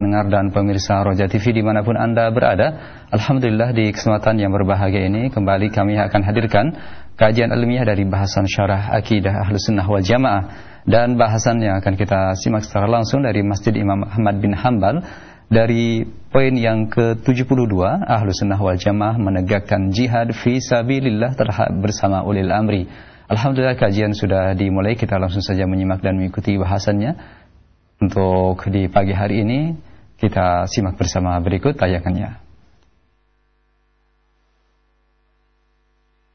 Dengar dan pemirsa Roja TV di mana pun Anda berada Alhamdulillah di kesempatan yang berbahagia ini Kembali kami akan hadirkan Kajian ilmiah dari bahasan syarah Akidah Ahlus Sunnah wal Jamaah. Dan bahasan yang akan kita simak secara langsung Dari Masjid Imam Ahmad bin Hambal Dari poin yang ke-72 Ahlus Sunnah wal Jamaah menegakkan jihad Fi sabilillah terhadap bersama ulil amri. Alhamdulillah kajian sudah dimulai Kita langsung saja menyimak dan mengikuti bahasannya. Untuk di pagi hari ini kita simak bersama berikut tayangannya.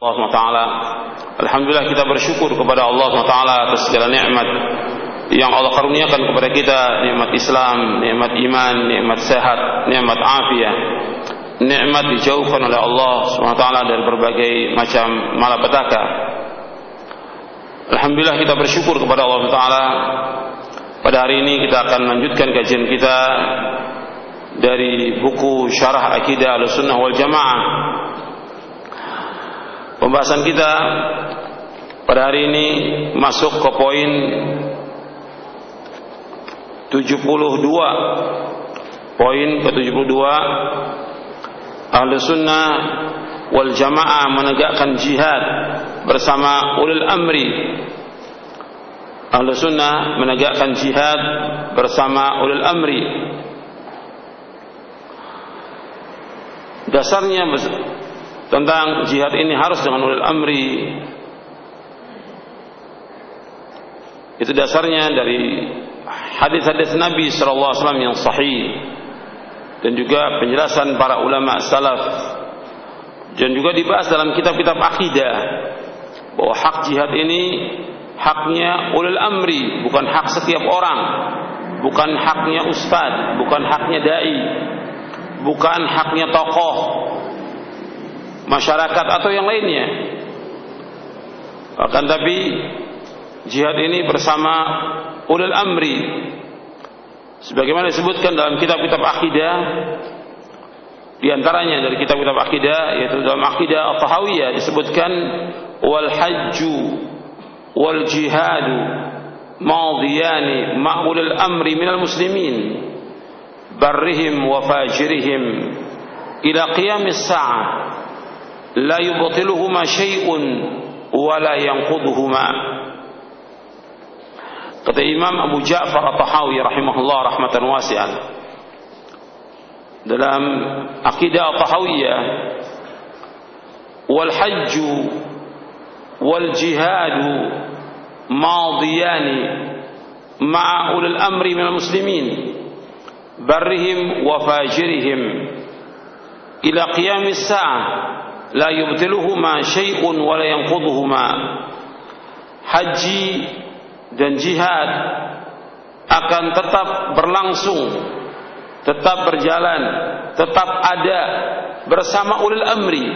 Allah SWT. Alhamdulillah kita bersyukur kepada Allah SWT atas segala nikmat yang Allah karuniakan kepada kita. Nikmat Islam, nikmat iman, nikmat sehat, nikmat afiat. Nikmat dijauhkan oleh Allah SWT dari berbagai macam malapetaka. Alhamdulillah kita bersyukur kepada Allah SWT pada hari ini kita akan lanjutkan kajian kita dari buku Syarah Akidah Ahlussunnah wal Jamaah. Pembahasan kita pada hari ini masuk ke poin 72. Poin ke-72 Ahlussunnah wal Jamaah menegakkan jihad bersama ulil amri Ahlu sunnah menegakkan jihad bersama ulil amri. Dasarnya tentang jihad ini harus dengan ulil amri. Itu dasarnya dari hadis-hadis Nabi sallallahu alaihi wasallam yang sahih dan juga penjelasan para ulama salaf dan juga dibahas dalam kitab-kitab akidah bahwa hak jihad ini haknya ulil amri, bukan hak setiap orang, bukan haknya ustad, bukan haknya dai, bukan haknya tokoh masyarakat atau yang lainnya. Akan tapi jihad ini bersama ulil amri. Sebagaimana disebutkan dalam kitab-kitab akidah di antaranya dari kitab-kitab akidah yaitu dalam akidah At-Tahawiyah disebutkan wal hajju والجهاد ماضيان مع أولي الأمر من المسلمين برهم وفاجرهم. إلى قيام الساعة لا يبطلهما شيء ولا ينقضهما. قد إمام أبو جعفر الطحاوي رحمه الله رحمة واسعة dalam aqidah tahawiyah والحج والجهاد ماضيان مع أولي الأمر من المسلمين برهم وفاجرهم إلى قيام الساعة لا يبطلهما شيء ولا ينقضهما haji dan jihad akan tetap berlangsung tetap berjalan tetap ada bersama ulil amri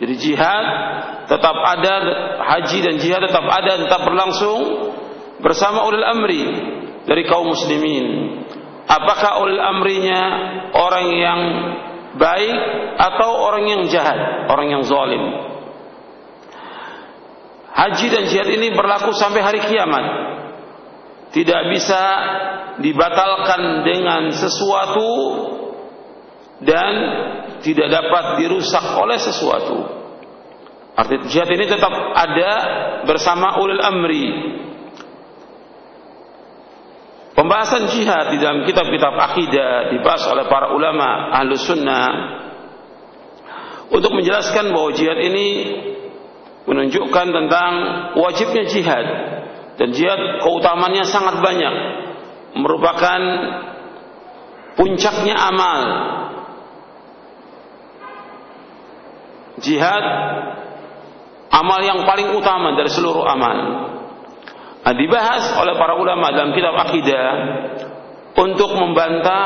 jadi jihad tetap ada, haji dan jihad tetap ada, tetap berlangsung bersama ulil amri dari kaum muslimin. Apakah ulil amrinya orang yang baik atau orang yang jahat, orang yang zalim? Haji dan jihad ini berlaku sampai hari kiamat. Tidak bisa dibatalkan dengan sesuatu dan tidak dapat dirusak oleh sesuatu. Arti jihad ini tetap ada bersama ulil amri. Pembahasan jihad di dalam kitab-kitab akidah dibahas oleh para ulama ahlu sunnah untuk menjelaskan bahwa jihad ini menunjukkan tentang wajibnya jihad dan jihad keutamanya sangat banyak merupakan puncaknya amal jihad amal yang paling utama dari seluruh amal. Nah, dibahas oleh para ulama dalam kitab akidah untuk membantah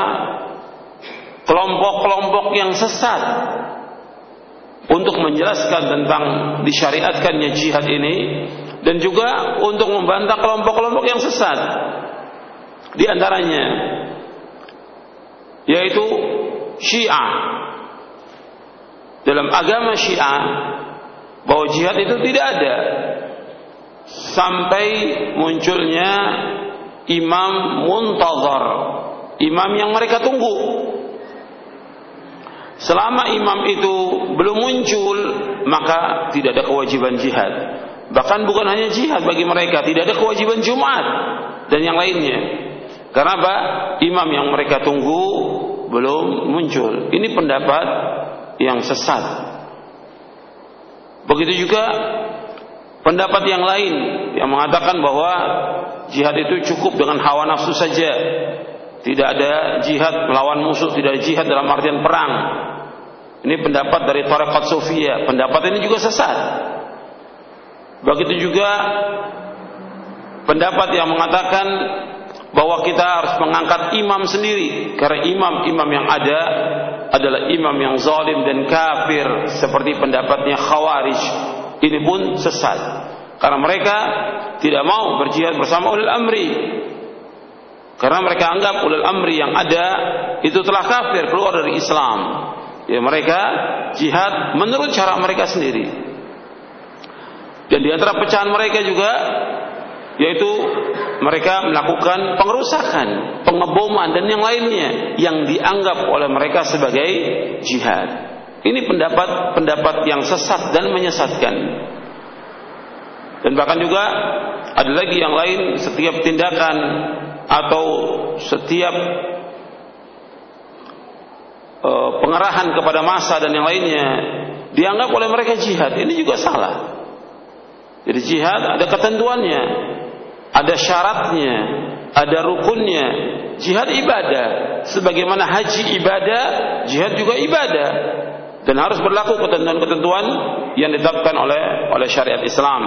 kelompok-kelompok yang sesat. Untuk menjelaskan tentang disyariatkannya jihad ini dan juga untuk membantah kelompok-kelompok yang sesat. Di antaranya yaitu Syiah dalam agama Syiah bahwa jihad itu tidak ada sampai munculnya Imam Muntazar imam yang mereka tunggu. Selama imam itu belum muncul, maka tidak ada kewajiban jihad. Bahkan bukan hanya jihad bagi mereka, tidak ada kewajiban Jumat dan yang lainnya. Karena apa? Imam yang mereka tunggu belum muncul. Ini pendapat yang sesat. Begitu juga pendapat yang lain yang mengatakan bahwa jihad itu cukup dengan hawa nafsu saja. Tidak ada jihad melawan musuh, tidak ada jihad dalam artian perang. Ini pendapat dari Tarekat Sofia. Pendapat ini juga sesat. Begitu juga pendapat yang mengatakan bahwa kita harus mengangkat imam sendiri karena imam-imam yang ada adalah imam yang zalim dan kafir seperti pendapatnya Khawarij. Ini pun sesat. Karena mereka tidak mau berjihad bersama ulil amri. Karena mereka anggap ulil amri yang ada itu telah kafir keluar dari Islam. Ya mereka jihad menurut cara mereka sendiri. Dan di antara pecahan mereka juga yaitu mereka melakukan pengerusakan, pengeboman dan yang lainnya yang dianggap oleh mereka sebagai jihad. Ini pendapat-pendapat yang sesat dan menyesatkan. Dan bahkan juga ada lagi yang lain setiap tindakan atau setiap uh, pengarahan kepada masa dan yang lainnya dianggap oleh mereka jihad. Ini juga salah. Jadi jihad ada ketentuannya ada syaratnya, ada rukunnya. Jihad ibadah, sebagaimana haji ibadah, jihad juga ibadah dan harus berlaku ketentuan-ketentuan yang ditetapkan oleh oleh syariat Islam.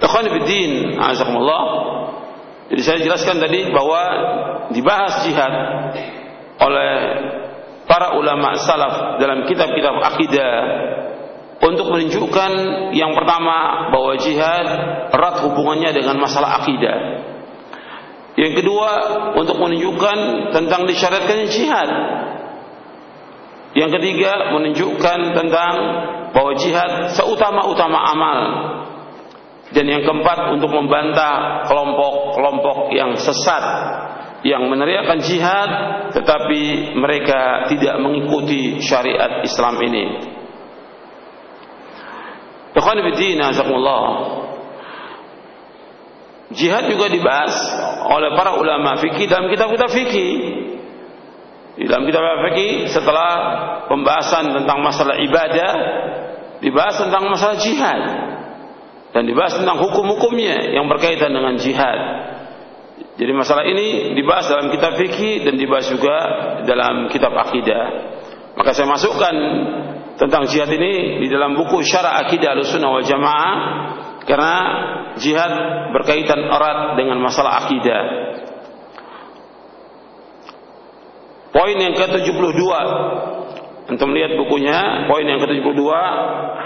Ikhwan fillah, azakumullah. Jadi saya jelaskan tadi bahwa dibahas jihad oleh para ulama salaf dalam kitab-kitab akidah untuk menunjukkan yang pertama bahwa jihad erat hubungannya dengan masalah akidah. Yang kedua untuk menunjukkan tentang disyariatkannya jihad. Yang ketiga menunjukkan tentang bahwa jihad seutama-utama amal. Dan yang keempat untuk membantah kelompok-kelompok yang sesat yang meneriakkan jihad tetapi mereka tidak mengikuti syariat Islam ini. Ikhwan azakumullah. Jihad juga dibahas oleh para ulama fikih dalam kitab-kitab fikih. Di dalam kitab fikih setelah pembahasan tentang masalah ibadah dibahas tentang masalah jihad dan dibahas tentang hukum-hukumnya yang berkaitan dengan jihad. Jadi masalah ini dibahas dalam kitab fikih dan dibahas juga dalam kitab akidah. Maka saya masukkan tentang jihad ini di dalam buku Syara Akidah Ahlussunnah wal Jamaah karena jihad berkaitan erat dengan masalah akidah. Poin yang ke-72 untuk melihat bukunya, poin yang ke-72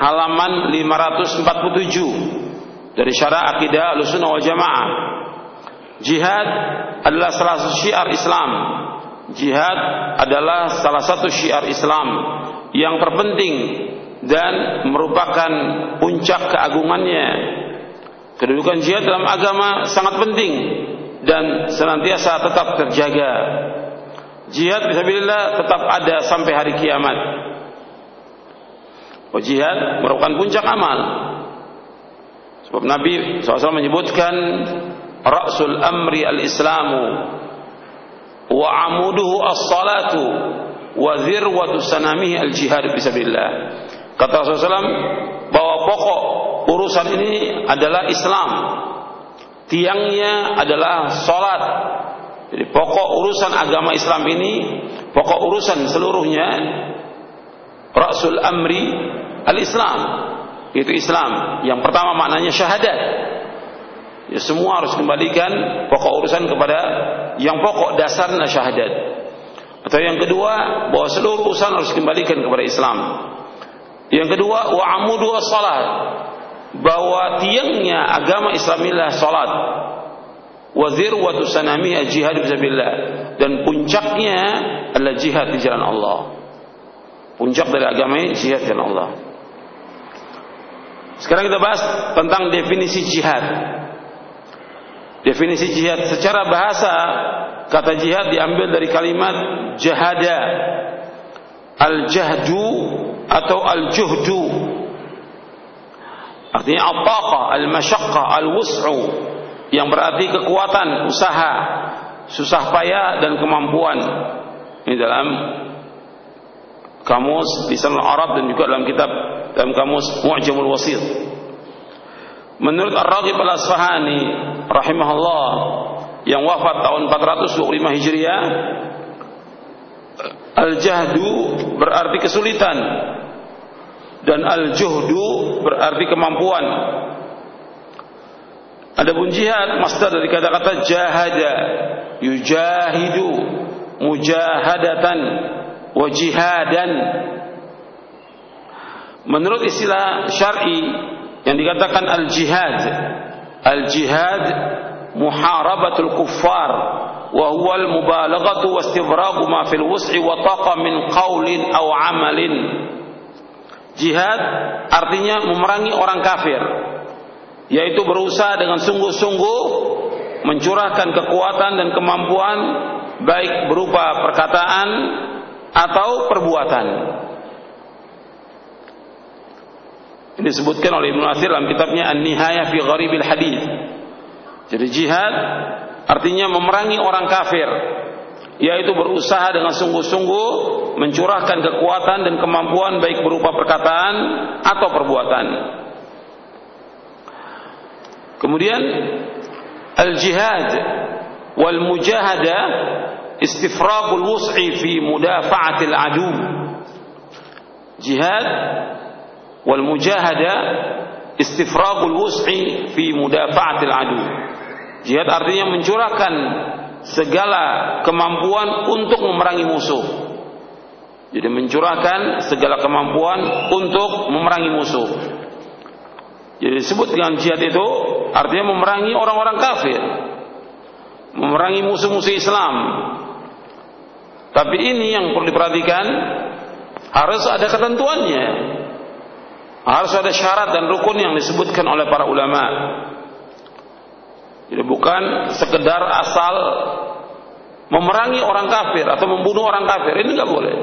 halaman 547 dari Syara Akidah Ahlussunnah wal Jamaah. Jihad adalah salah satu syiar Islam. Jihad adalah salah satu syiar Islam yang terpenting dan merupakan puncak keagungannya. Kedudukan jihad dalam agama sangat penting dan senantiasa tetap terjaga. Jihad bismillah tetap ada sampai hari kiamat. Oh, jihad merupakan puncak amal. Sebab Nabi SAW menyebutkan Rasul amri al-islamu wa amuduhu as-salatu wa dzirwatu sanamihi al jihad fisabilillah. Kata Rasulullah bahwa pokok urusan ini adalah Islam. Tiangnya adalah salat. Jadi pokok urusan agama Islam ini, pokok urusan seluruhnya Rasul Amri al-Islam. Itu Islam. Yang pertama maknanya syahadat. Ya semua harus kembalikan pokok urusan kepada yang pokok dasarnya syahadat. Atau yang kedua, bahwa seluruh urusan harus dikembalikan kepada Islam. Yang kedua, wa amudu salat. Bahwa tiangnya agama Islamilah salat. Wa zirwatu sanamiha jihad fisabilillah dan puncaknya adalah jihad di jalan Allah. Puncak dari agama ini jihad di jalan Allah. Sekarang kita bahas tentang definisi jihad. Definisi jihad secara bahasa kata jihad diambil dari kalimat jahada. Al-jahdu atau al-juhdu. Artinya al-taqa al-mashaqqa al-wus'u. Yang berarti kekuatan usaha. Susah payah dan kemampuan. Ini dalam kamus Lisan Arab dan juga dalam kitab dalam kamus Mu'jamul Wasit. Menurut Ar-Raghib Al-Asfahani rahimahullah yang wafat tahun 425 Hijriah, al-jahdu berarti kesulitan. Dan al-juhdu berarti kemampuan. Adapun jihad masdar dari kata-kata jahada, yujahidu, mujahadatan, wa jihadan. Menurut istilah syar'i yang dikatakan al-jihad al-jihad muharabatul kuffar wa huwa al-mubalaghatu wa istifragu ma fil wus'i wa taqa min qaulin aw amalin jihad artinya memerangi orang kafir yaitu berusaha dengan sungguh-sungguh mencurahkan kekuatan dan kemampuan baik berupa perkataan atau perbuatan. Ini disebutkan oleh Ibnu Athir dalam kitabnya An-Nihayah fi Gharibil Hadis. Jadi jihad artinya memerangi orang kafir, yaitu berusaha dengan sungguh-sungguh mencurahkan kekuatan dan kemampuan baik berupa perkataan atau perbuatan. Kemudian al-jihad wal mujahadah istifragul wus'i fi mudafa'atil adu jihad wal mujahada istifragul wus'i fi mudafa'atil adu jihad artinya mencurahkan segala kemampuan untuk memerangi musuh jadi mencurahkan segala kemampuan untuk memerangi musuh jadi disebut dengan jihad itu artinya memerangi orang-orang kafir memerangi musuh-musuh Islam tapi ini yang perlu diperhatikan harus ada ketentuannya. Harus ada syarat dan rukun yang disebutkan oleh para ulama. Jadi bukan sekedar asal memerangi orang kafir atau membunuh orang kafir. Ini nggak boleh.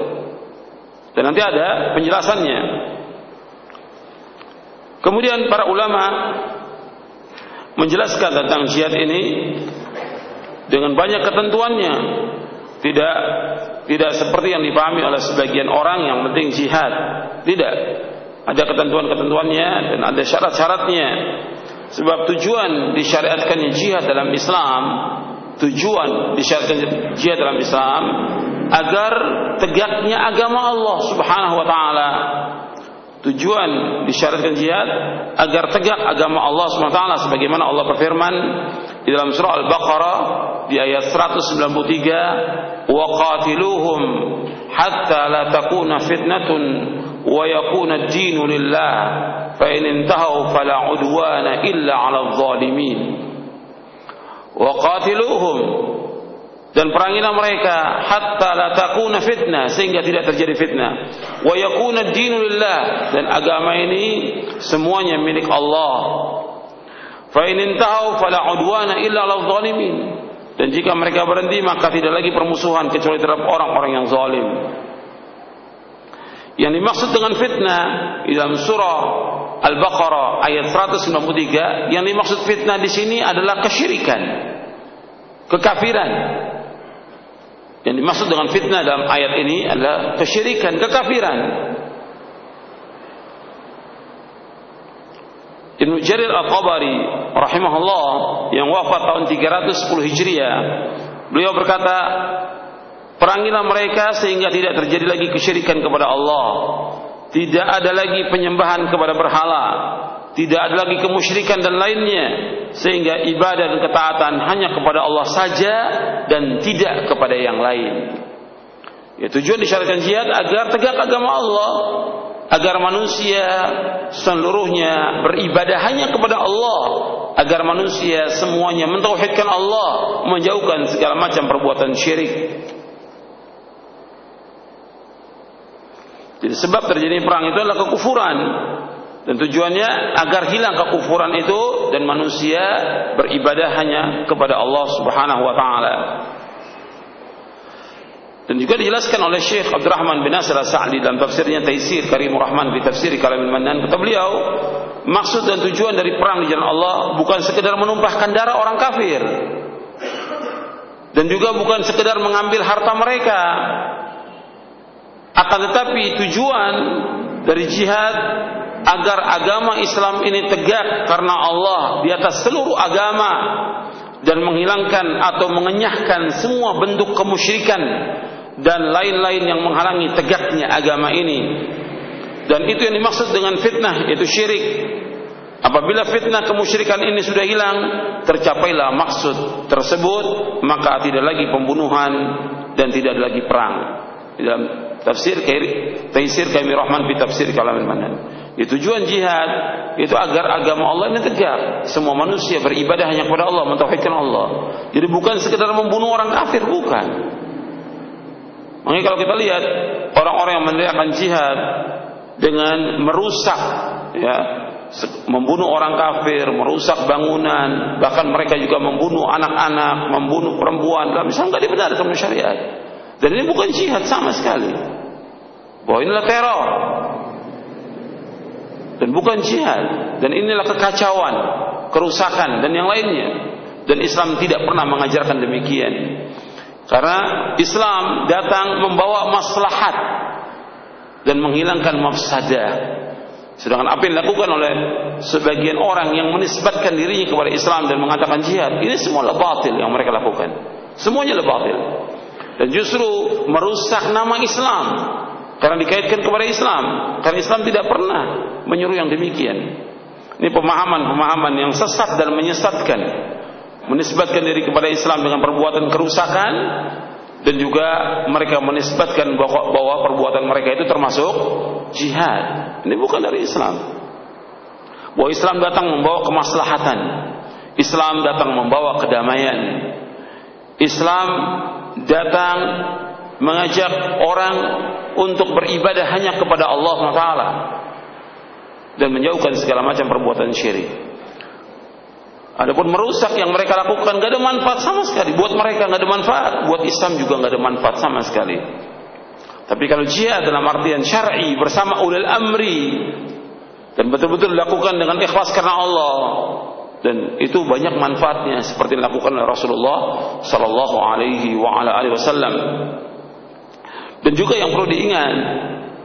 Dan nanti ada penjelasannya. Kemudian para ulama menjelaskan tentang jihad ini dengan banyak ketentuannya tidak tidak seperti yang dipahami oleh sebagian orang yang penting jihad. Tidak. Ada ketentuan-ketentuannya dan ada syarat-syaratnya. Sebab tujuan disyariatkannya jihad dalam Islam, tujuan disyariatkan jihad dalam Islam agar tegaknya agama Allah Subhanahu wa taala. Tujuan disyariatkan jihad agar tegak agama Allah Subhanahu wa taala sebagaimana Allah berfirman di dalam surah Al-Baqarah di ayat 193 wa qatiluhum hatta la takuna fitnatun lillah. Fa in intahu fala udwana illa 'ala adh-dhalimin wa qatiluhum. Dan perangilah mereka hatta la takuna fitnah sehingga tidak terjadi fitnah. Wa yakuna ad-din lillah. Dan agama ini semuanya milik Allah. Fa in intahu fala udwana illa ala zalimin. Dan jika mereka berhenti maka tidak lagi permusuhan kecuali terhadap orang-orang yang zalim. Yang dimaksud dengan fitnah di dalam surah Al-Baqarah ayat 193, yang dimaksud fitnah di sini adalah kesyirikan, kekafiran. Yang dimaksud dengan fitnah dalam ayat ini adalah kesyirikan, kekafiran. Ibnu Jarir Al-Qabari rahimahullah yang wafat tahun 310 Hijriah beliau berkata perangilah mereka sehingga tidak terjadi lagi kesyirikan kepada Allah. Tidak ada lagi penyembahan kepada berhala. Tidak ada lagi kemusyrikan dan lainnya. Sehingga ibadah dan ketaatan hanya kepada Allah saja dan tidak kepada yang lain. Ya tujuan disyariatkan jihad agar tegak agama Allah. Agar manusia seluruhnya beribadah hanya kepada Allah. Agar manusia semuanya mentauhidkan Allah. Menjauhkan segala macam perbuatan syirik jadi sebab terjadi perang itu adalah kekufuran. Dan tujuannya agar hilang kekufuran itu dan manusia beribadah hanya kepada Allah Subhanahu wa taala. Dan juga dijelaskan oleh Syekh Abdurrahman bin Nasir As-Sa'di dalam tafsirnya Taisir Karimur Rahman di tafsir Kalamil Mannan. Kata beliau maksud dan tujuan dari perang di jalan Allah bukan sekedar menumpahkan darah orang kafir. Dan juga bukan sekedar mengambil harta mereka akan tetapi tujuan dari jihad agar agama Islam ini tegak karena Allah di atas seluruh agama dan menghilangkan atau mengenyahkan semua bentuk kemusyrikan dan lain-lain yang menghalangi tegaknya agama ini. Dan itu yang dimaksud dengan fitnah yaitu syirik. Apabila fitnah kemusyrikan ini sudah hilang, tercapailah maksud tersebut, maka tidak lagi pembunuhan dan tidak lagi perang. Dalam tafsir Taisir Kami Rahman fi tafsir Kalamil Manan. Ya, tujuan jihad itu agar agama Allah ini tegak. Semua manusia beribadah hanya kepada Allah, mentauhidkan Allah. Jadi bukan sekedar membunuh orang kafir, bukan. Makanya kalau kita lihat orang-orang yang meneriakkan jihad dengan merusak ya membunuh orang kafir, merusak bangunan, bahkan mereka juga membunuh anak-anak, membunuh perempuan, dalam Islam tidak dibenarkan syariat. Dan ini bukan jihad sama sekali. Bahwa inilah teror dan bukan jihad dan inilah kekacauan, kerusakan dan yang lainnya. Dan Islam tidak pernah mengajarkan demikian. Karena Islam datang membawa maslahat dan menghilangkan mafsadah. Sedangkan apa yang dilakukan oleh sebagian orang yang menisbatkan dirinya kepada Islam dan mengatakan jihad, ini semua batil yang mereka lakukan. Semuanya batil. Dan justru merusak nama Islam karena dikaitkan kepada Islam. Karena Islam tidak pernah menyuruh yang demikian. Ini pemahaman-pemahaman yang sesat dan menyesatkan. Menisbatkan diri kepada Islam dengan perbuatan kerusakan dan juga mereka menisbatkan bahwa, bahwa perbuatan mereka itu termasuk jihad. Ini bukan dari Islam. Bahwa Islam datang membawa kemaslahatan. Islam datang membawa kedamaian. Islam datang mengajak orang untuk beribadah hanya kepada Allah SWT dan menjauhkan segala macam perbuatan syirik. Adapun merusak yang mereka lakukan gak ada manfaat sama sekali. Buat mereka gak ada manfaat, buat Islam juga gak ada manfaat sama sekali. Tapi kalau jihad dalam artian syar'i bersama ulil amri dan betul-betul dilakukan dengan ikhlas karena Allah dan itu banyak manfaatnya seperti dilakukan oleh Rasulullah sallallahu alaihi wa ala alihi wasallam. Dan juga yang perlu diingat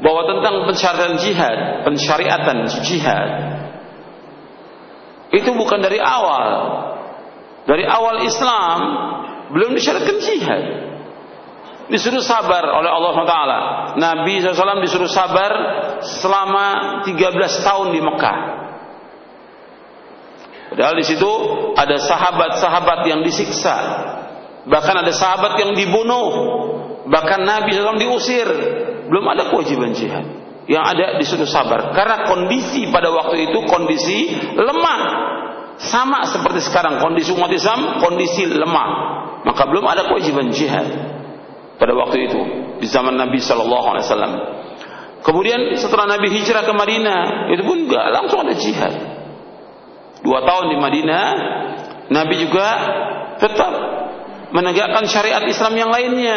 bahwa tentang pensyariatan jihad, pensyariatan jihad itu bukan dari awal. Dari awal Islam belum disyariatkan jihad. Disuruh sabar oleh Allah SWT. Nabi SAW disuruh sabar selama 13 tahun di Mekah. Padahal di situ ada sahabat-sahabat yang disiksa. Bahkan ada sahabat yang dibunuh Bahkan Nabi SAW diusir. Belum ada kewajiban jihad. Yang ada disuruh sabar. Karena kondisi pada waktu itu kondisi lemah. Sama seperti sekarang kondisi umat Islam kondisi lemah. Maka belum ada kewajiban jihad pada waktu itu di zaman Nabi Shallallahu Alaihi Wasallam. Kemudian setelah Nabi hijrah ke Madinah itu pun juga langsung ada jihad. Dua tahun di Madinah Nabi juga tetap menegakkan syariat Islam yang lainnya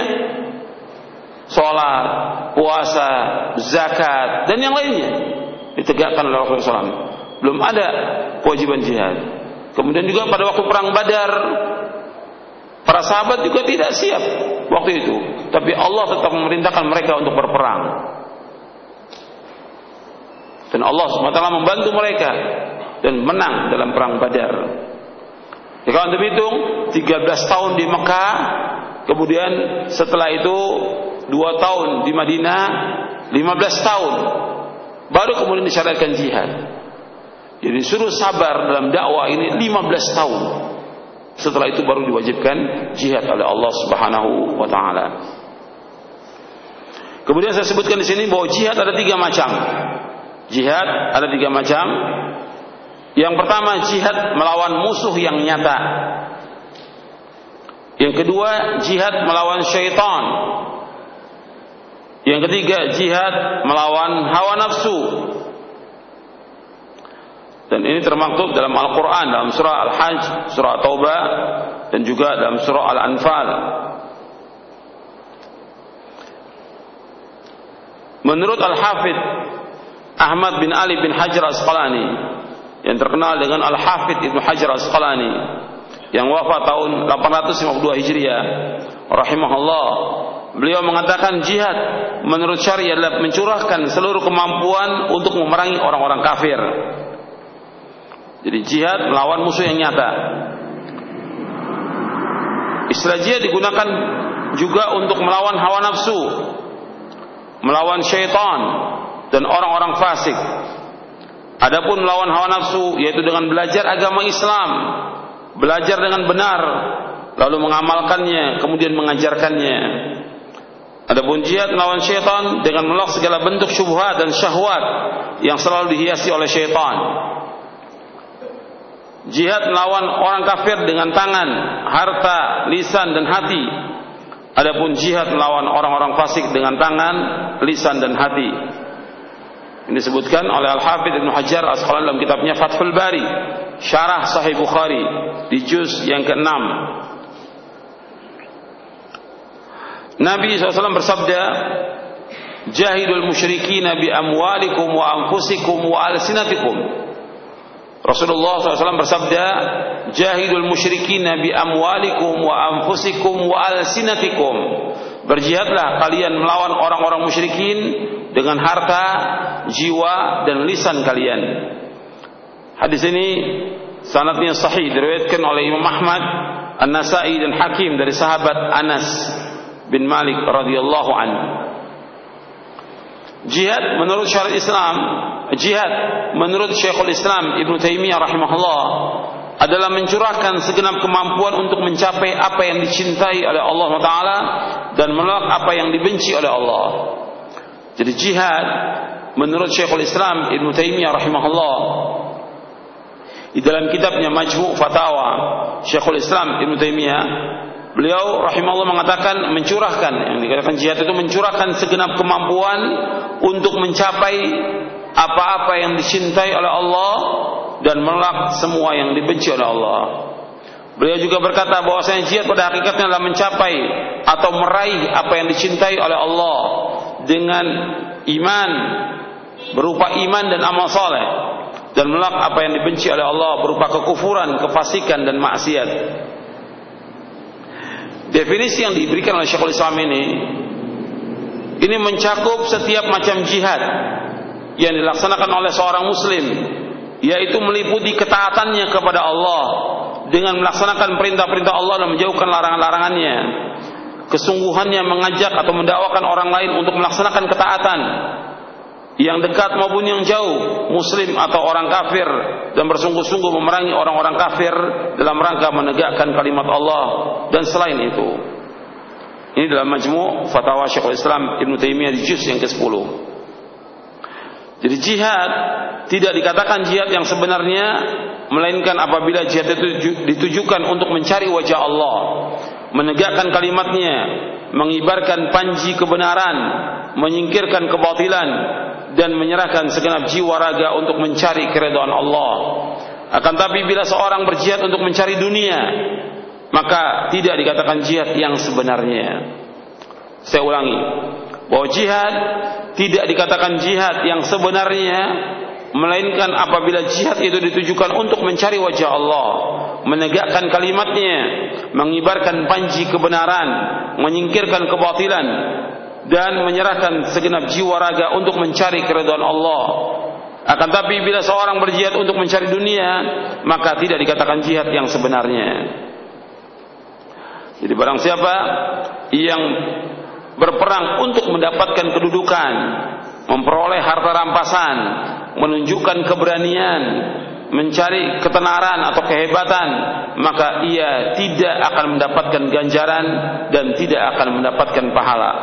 sholat, puasa, zakat, dan yang lainnya ditegakkan oleh Rasulullah SAW. Belum ada kewajiban jihad. Kemudian juga pada waktu perang Badar, para sahabat juga tidak siap waktu itu. Tapi Allah tetap memerintahkan mereka untuk berperang. Dan Allah SWT membantu mereka dan menang dalam perang Badar. Ya, kalau anda hitung 13 tahun di Mekah, kemudian setelah itu dua tahun di Madinah, 15 tahun. Baru kemudian disyariatkan jihad. Jadi suruh sabar dalam dakwah ini 15 tahun. Setelah itu baru diwajibkan jihad oleh Allah Subhanahu wa taala. Kemudian saya sebutkan di sini bahwa jihad ada tiga macam. Jihad ada tiga macam. Yang pertama jihad melawan musuh yang nyata. Yang kedua jihad melawan syaitan yang ketiga, jihad melawan hawa nafsu. Dan ini termaktub dalam Al-Quran, dalam surah Al-Hajj, surah Taubah, dan juga dalam surah Al-Anfal. Menurut Al-Hafidh Ahmad bin Ali bin Hajar Asqalani yang terkenal dengan Al-Hafidh Ibnu Hajar Asqalani yang wafat tahun 852 Hijriah. Rahimahullah beliau mengatakan jihad menurut syariat adalah mencurahkan seluruh kemampuan untuk memerangi orang-orang kafir. Jadi jihad melawan musuh yang nyata. Istilah jihad digunakan juga untuk melawan hawa nafsu melawan syaitan dan orang-orang fasik. Adapun melawan hawa nafsu yaitu dengan belajar agama Islam, belajar dengan benar, lalu mengamalkannya, kemudian mengajarkannya. Adapun jihad melawan syaitan dengan menolak segala bentuk syubhat dan syahwat yang selalu dihiasi oleh syaitan. Jihad melawan orang kafir dengan tangan, harta, lisan dan hati Adapun jihad melawan orang-orang fasik dengan tangan, lisan dan hati. Ini disebutkan oleh Al-Hafidh Ibn Hajar Asqalani dalam kitabnya Fathul Bari, Syarah Sahih Bukhari di juz yang ke-6. Nabi SAW bersabda, Jahidul musyrikin bi amwalikum wa anfusikum wa alsinatikum Rasulullah SAW bersabda, "Jahidul musyrikin bi amwalikum wa anfusikum wa alsinatikum." Berjihadlah kalian melawan orang-orang musyrikin dengan harta, jiwa dan lisan kalian. Hadis ini sanadnya sahih diriwayatkan oleh Imam Ahmad, An-Nasa'i dan Hakim dari sahabat Anas bin Malik radhiyallahu anhu. Jihad menurut syariat Islam jihad menurut Syekhul Islam Ibn Taimiyah rahimahullah adalah mencurahkan segenap kemampuan untuk mencapai apa yang dicintai oleh Allah Taala dan menolak apa yang dibenci oleh Allah. Jadi jihad menurut Syekhul Islam Ibn Taimiyah rahimahullah di dalam kitabnya Majmu' Fatawa Syekhul Islam Ibn Taimiyah beliau rahimahullah mengatakan mencurahkan yang dikatakan jihad itu mencurahkan segenap kemampuan untuk mencapai apa-apa yang dicintai oleh Allah dan menolak semua yang dibenci oleh Allah. Beliau juga berkata bahwasanya jihad pada hakikatnya adalah mencapai atau meraih apa yang dicintai oleh Allah dengan iman berupa iman dan amal saleh dan menolak apa yang dibenci oleh Allah berupa kekufuran, kefasikan dan maksiat. Definisi yang diberikan oleh Syekhul Islam ini ini mencakup setiap macam jihad yang dilaksanakan oleh seorang muslim yaitu meliputi ketaatannya kepada Allah dengan melaksanakan perintah-perintah Allah dan menjauhkan larangan-larangannya kesungguhannya mengajak atau mendakwakan orang lain untuk melaksanakan ketaatan. Yang dekat maupun yang jauh muslim atau orang kafir. Dan bersungguh-sungguh memerangi orang-orang kafir dalam rangka menegakkan kalimat Allah dan selain itu. Ini dalam majmu' fatwa Syekhul Islam Ibn Taimiyah di juz yang ke-10 jadi jihad tidak dikatakan jihad yang sebenarnya melainkan apabila jihad itu ditujukan untuk mencari wajah Allah, menegakkan kalimatnya, mengibarkan panji kebenaran, menyingkirkan kebatilan dan menyerahkan segenap jiwa raga untuk mencari keridhaan Allah. Akan tapi bila seorang berjihad untuk mencari dunia, maka tidak dikatakan jihad yang sebenarnya. Saya ulangi, bahwa jihad tidak dikatakan jihad yang sebenarnya melainkan apabila jihad itu ditujukan untuk mencari wajah Allah, menegakkan kalimatnya, mengibarkan panji kebenaran, menyingkirkan kebatilan dan menyerahkan segenap jiwa raga untuk mencari keridhaan Allah. Akan tapi bila seorang berjihad untuk mencari dunia, maka tidak dikatakan jihad yang sebenarnya. Jadi barang siapa yang berperang untuk mendapatkan kedudukan, memperoleh harta rampasan, menunjukkan keberanian, mencari ketenaran atau kehebatan, maka ia tidak akan mendapatkan ganjaran dan tidak akan mendapatkan pahala.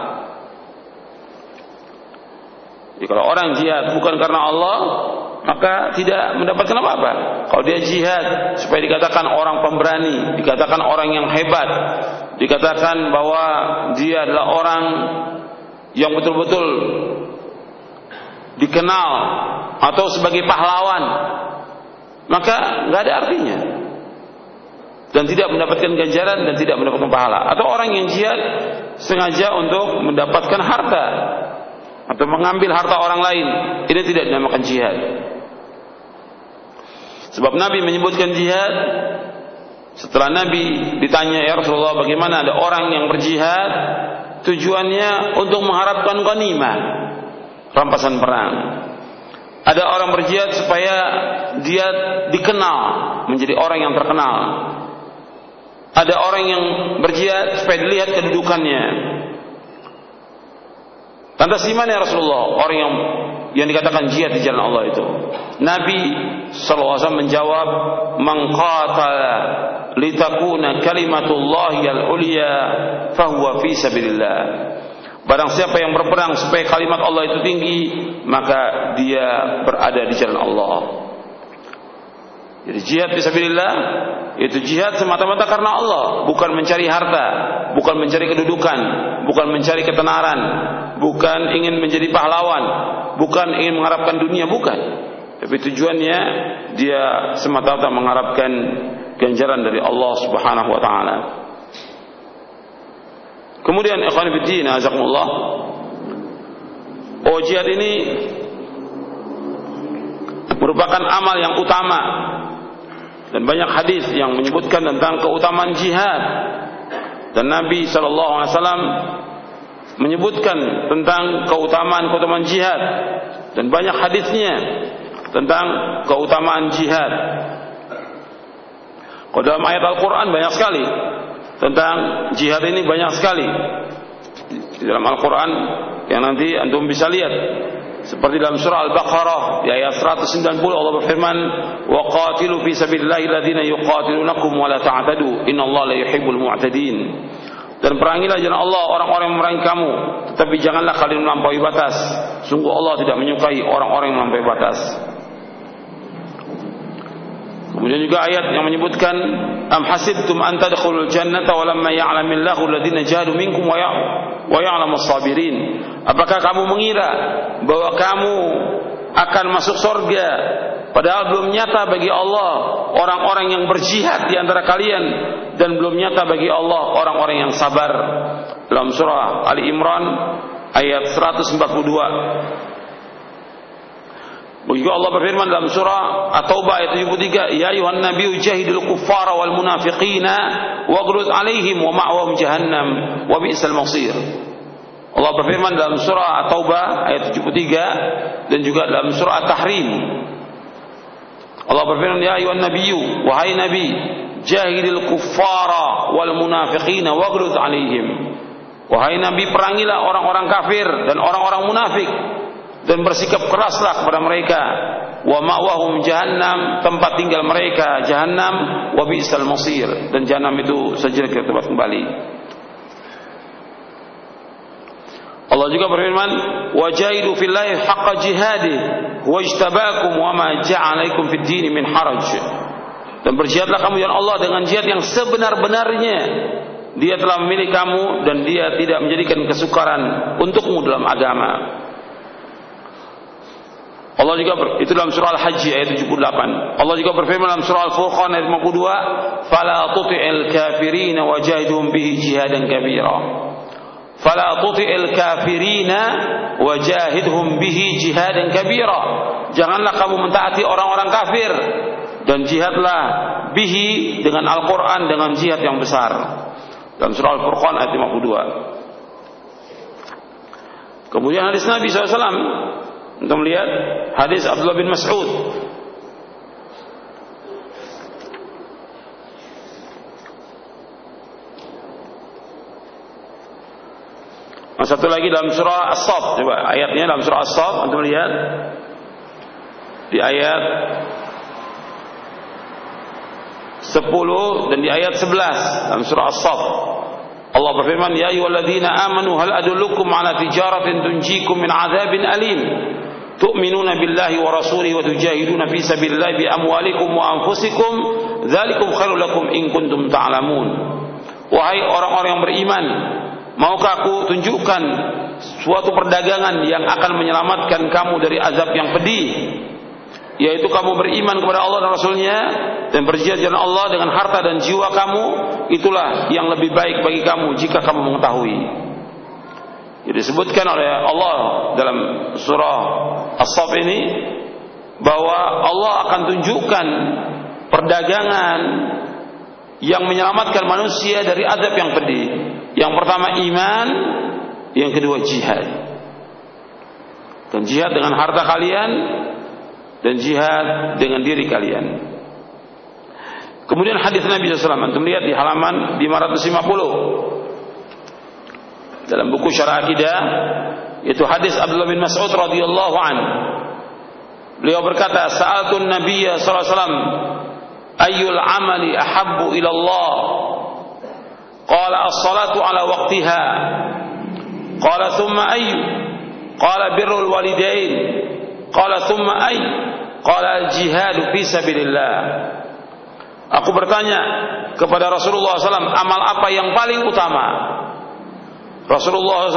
Jadi kalau orang jihad bukan karena Allah, maka tidak mendapatkan apa-apa. Kalau dia jihad supaya dikatakan orang pemberani, dikatakan orang yang hebat, dikatakan bahwa dia adalah orang yang betul-betul dikenal atau sebagai pahlawan maka nggak ada artinya. Dan tidak mendapatkan ganjaran dan tidak mendapatkan pahala. Atau orang yang jihad sengaja untuk mendapatkan harta. Atau mengambil harta orang lain, ini tidak dinamakan jihad. Sebab Nabi menyebutkan jihad. Setelah Nabi ditanya ya Rasulullah bagaimana ada orang yang berjihad? Tujuannya untuk mengharapkan ghanimah. Rampasan perang. Ada orang berjihad supaya dia dikenal menjadi orang yang terkenal. Ada orang yang berjihad supaya dilihat kedudukannya. Lantas di ya Rasulullah orang yang yang dikatakan jihad di jalan Allah itu? Nabi SAW menjawab, "Mengqatala litakuna kalimatullahi al-ulya fahuwa fi sabilillah." Barang siapa yang berperang supaya kalimat Allah itu tinggi, maka dia berada di jalan Allah. Jadi jihad fisabilillah itu jihad semata-mata karena Allah, bukan mencari harta, bukan mencari kedudukan, bukan mencari ketenaran, bukan ingin menjadi pahlawan, bukan ingin mengharapkan dunia, bukan. Tapi tujuannya dia semata-mata mengharapkan ganjaran dari Allah Subhanahu wa taala. Kemudian ikhwan fillah azakumullah. Oh jihad ini merupakan amal yang utama dan banyak hadis yang menyebutkan tentang keutamaan jihad dan Nabi sallallahu alaihi wasallam menyebutkan tentang keutamaan-keutamaan jihad dan banyak hadisnya tentang keutamaan jihad. Kalau dalam ayat Al-Quran banyak sekali tentang jihad ini banyak sekali. Di dalam Al-Quran yang nanti antum bisa lihat. Seperti dalam surah Al-Baqarah di ayat 190 Allah berfirman wa qatilu fi sabilillahi alladziina yuqatilunakum wa la ta'tadu innallaha la yuhibbul mu'tadin. Dan perangilah jalan Allah orang-orang yang memerangi kamu. Tetapi janganlah kalian melampaui batas. Sungguh Allah tidak menyukai orang-orang yang melampaui batas Kemudian juga ayat yang menyebutkan am hasibtum an tadkhulul jannata wa lamma ya'lamillahu alladziina jahadu minkum wa ya'lamus sabirin. Apakah kamu mengira bahwa kamu akan masuk surga padahal belum nyata bagi Allah orang-orang yang berjihad di antara kalian dan belum nyata bagi Allah orang-orang yang sabar. Dalam surah Ali Imran ayat 142 Begitu Allah berfirman dalam surah At-Taubah ayat 73, "Ya ayuhan nabiyyu jahidil kuffara wal munafiqina waghluz 'alaihim wa ma'wahum jahannam wa bi'sal masir." Allah berfirman dalam surah At-Taubah ayat 73 dan juga dalam surah At-Tahrim. Allah berfirman, "Ya ayuhan nabiyyu, wahai nabi, jahidil kuffara wal munafiqina waghluz 'alaihim." Wahai nabi, perangilah orang-orang kafir dan orang-orang munafik dan bersikap keraslah kepada mereka. Wa ma'wahum jahannam tempat tinggal mereka jahannam wa bi'sal masir. Dan jahannam itu saja tempat kembali. Allah juga berfirman wajahidu fillahi haqqa jihadi wajtabakum wa ma ja'alaikum fid dini min haraj. Dan berjihadlah kamu ya Allah dengan jihad yang sebenar-benarnya. Dia telah memilih kamu dan dia tidak menjadikan kesukaran untukmu dalam agama Allah juga ber, itu dalam surah Al-Hajj ayat 78. Allah juga berfirman dalam surah Al-Furqan ayat 52, "Fala tuti'il kafirin wajahidhum bihi jihadan kabira." Fala tuti'il kafirin wajahidhum bihi jihadan kabira. Janganlah kamu mentaati orang-orang kafir dan jihadlah bihi dengan Al-Qur'an dengan jihad yang besar. Dalam surah Al-Furqan ayat 52. Kemudian hadis Nabi SAW untuk melihat hadis Abdullah bin Mas'ud Satu lagi dalam surah As-Saff coba ayatnya dalam surah As-Saff untuk melihat di ayat 10 dan di ayat 11 dalam surah As-Saff Allah berfirman ya ayyuhalladzina amanu hal adullukum ala tijaratin tunjikum min adzabin alim تؤمنون بالله ورسوله وتجاهدون في سبيل الله بأموالكم وأنفسكم ذلكم خير لكم إن كنتم تعلمون Wahai orang-orang yang beriman Maukah aku tunjukkan Suatu perdagangan yang akan menyelamatkan kamu dari azab yang pedih Yaitu kamu beriman kepada Allah dan Rasulnya Dan berjihad jalan Allah dengan harta dan jiwa kamu Itulah yang lebih baik bagi kamu jika kamu mengetahui Jadi disebutkan oleh Allah dalam surah As-Saff ini bahwa Allah akan tunjukkan perdagangan yang menyelamatkan manusia dari adab yang pedih. Yang pertama iman, yang kedua jihad. Dan jihad dengan harta kalian dan jihad dengan diri kalian. Kemudian hadis Nabi SAW, antum lihat di halaman 550 dalam buku Syarah Akidah itu hadis Abdullah bin Mas'ud radhiyallahu an. Beliau berkata, "Sa'altun Nabiyya sallallahu alaihi wasallam ayyul amali ahabbu ila Allah?" Qala as-salatu ala waqtiha. Qala thumma ayyu? Qala birrul walidain. Qala thumma ayyu? Qala al-jihad fi sabilillah. Aku bertanya kepada Rasulullah SAW, amal apa yang paling utama? Rasulullah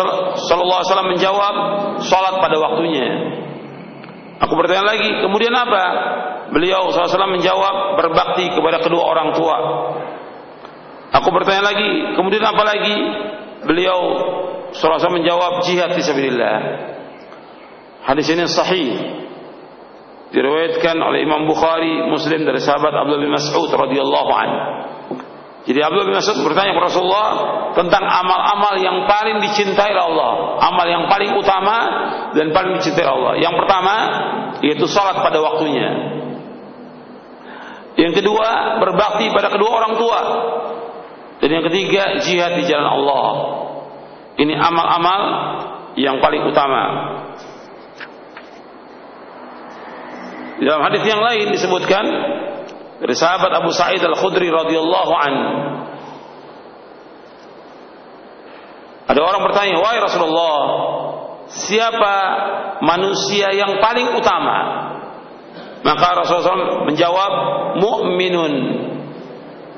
wasallam menjawab salat pada waktunya. Aku bertanya lagi, kemudian apa? Beliau SAW menjawab berbakti kepada kedua orang tua. Aku bertanya lagi, kemudian apa lagi? Beliau SAW menjawab jihad fi sabilillah. Hadis ini sahih. Diriwayatkan oleh Imam Bukhari, Muslim dari sahabat Abdullah bin Mas'ud radhiyallahu anhu. Jadi Abdullah bin Mas'ud bertanya kepada Rasulullah tentang amal-amal yang paling dicintai oleh Allah, amal yang paling utama dan paling dicintai Allah. Yang pertama yaitu salat pada waktunya. Yang kedua, berbakti pada kedua orang tua. Dan yang ketiga, jihad di jalan Allah. Ini amal-amal yang paling utama. Dalam hadis yang lain disebutkan dari sahabat Abu Sa'id Al-Khudri radhiyallahu an. Ada orang bertanya, "Wahai Rasulullah, siapa manusia yang paling utama?" Maka Rasulullah SAW menjawab, "Mu'minun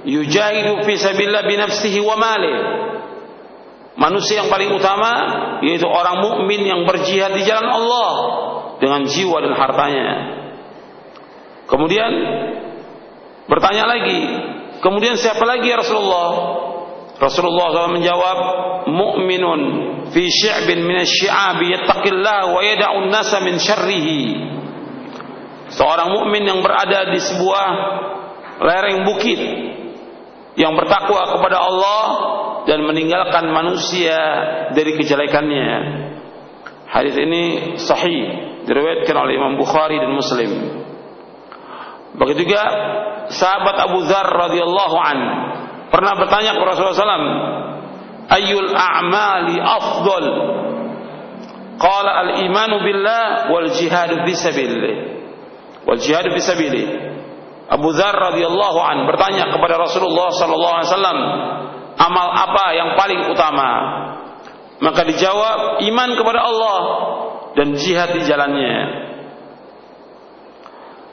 yujahidu fi sabilillah bi nafsihi wa malih." Manusia yang paling utama yaitu orang mukmin yang berjihad di jalan Allah dengan jiwa dan hartanya. Kemudian Bertanya lagi, kemudian siapa lagi ya Rasulullah? Rasulullah SAW menjawab, "Mu'minun fi syi'bin min asy-syi'abi yattaqillah wa yad'u nasa min syarrihi." Seorang mukmin yang berada di sebuah lereng bukit yang bertakwa kepada Allah dan meninggalkan manusia dari kejelekannya. Hadis ini sahih diriwayatkan oleh Imam Bukhari dan Muslim. Begitu juga sahabat Abu Dzar radhiyallahu an pernah bertanya kepada Rasulullah SAW, "Ayyul a'mali afdal?" Qala al-imanu billah wal jihadu fi. Wal jihadu fi sabilillah. Abu Dzar radhiyallahu an bertanya kepada Rasulullah sallallahu alaihi wasallam, amal apa yang paling utama? Maka dijawab, iman kepada Allah dan jihad di jalannya.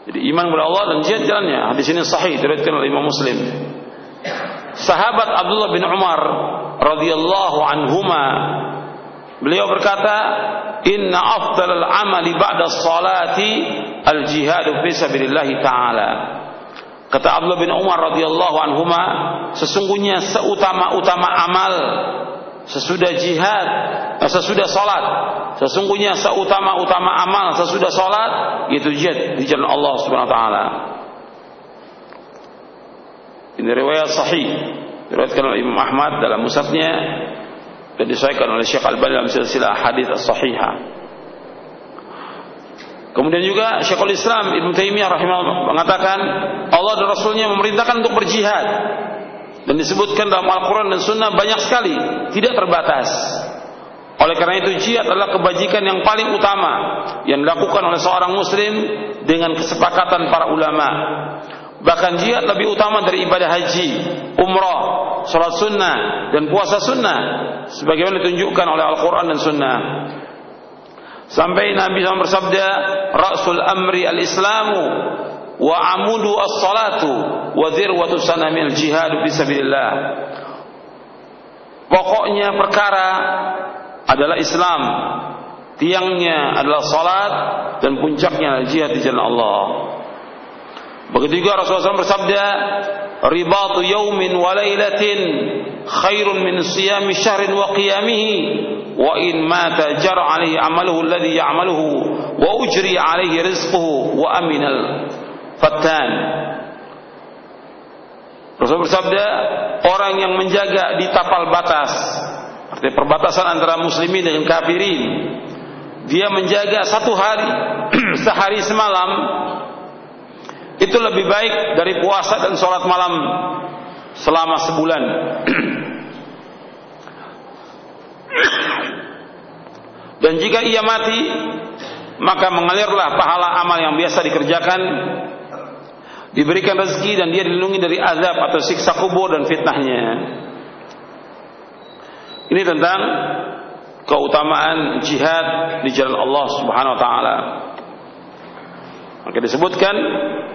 Jadi iman kepada Allah dan jihad jalannya. Hadis ini sahih diriwayatkan oleh Imam Muslim. Sahabat Abdullah bin Umar radhiyallahu anhuma beliau berkata, "Inna afdalal amali ba'da salati al-jihad fi sabilillah taala." Kata Abdullah bin Umar radhiyallahu anhuma, sesungguhnya seutama-utama amal sesudah jihad, sesudah salat. Sesungguhnya seutama-utama amal sesudah salat yaitu jihad di jalan Allah Subhanahu wa taala. Ini riwayat sahih diriwayatkan oleh Imam Ahmad dalam musnadnya dan disahihkan oleh Syekh Al-Albani dalam silsilah hadis as-sahihah. Kemudian juga Syekhul Islam Ibnu Taimiyah rahimahullah mengatakan Allah dan Rasulnya memerintahkan untuk berjihad dan disebutkan dalam Al-Quran dan Sunnah banyak sekali tidak terbatas oleh karena itu jihad adalah kebajikan yang paling utama yang dilakukan oleh seorang muslim dengan kesepakatan para ulama. Bahkan jihad lebih utama dari ibadah haji, umrah, salat sunnah dan puasa sunnah sebagaimana ditunjukkan oleh Al-Qur'an dan sunnah. Sampai Nabi SAW bersabda, "Rasul amri al-Islamu wa amudu as-salatu wa dhirwatu sanamil jihad fi sabilillah." Pokoknya perkara adalah Islam, tiangnya adalah salat dan puncaknya adalah jihad di jalan Allah. Begitu juga Rasulullah SAW bersabda, ribatu yawmin wa lailatin khairun min siyami syahrin wa qiyamihi wa in mata jar alaihi amaluhu alladhi ya'maluhu wa ujri alaihi rizquhu wa aminal fattan Rasul bersabda orang yang menjaga di tapal batas artinya perbatasan antara muslimin dengan kafirin dia menjaga satu hari sehari semalam itu lebih baik dari puasa dan sholat malam selama sebulan. dan jika ia mati, maka mengalirlah pahala amal yang biasa dikerjakan, diberikan rezeki dan dia dilindungi dari azab atau siksa kubur dan fitnahnya. Ini tentang keutamaan jihad di jalan Allah Subhanahu wa taala. Maka disebutkan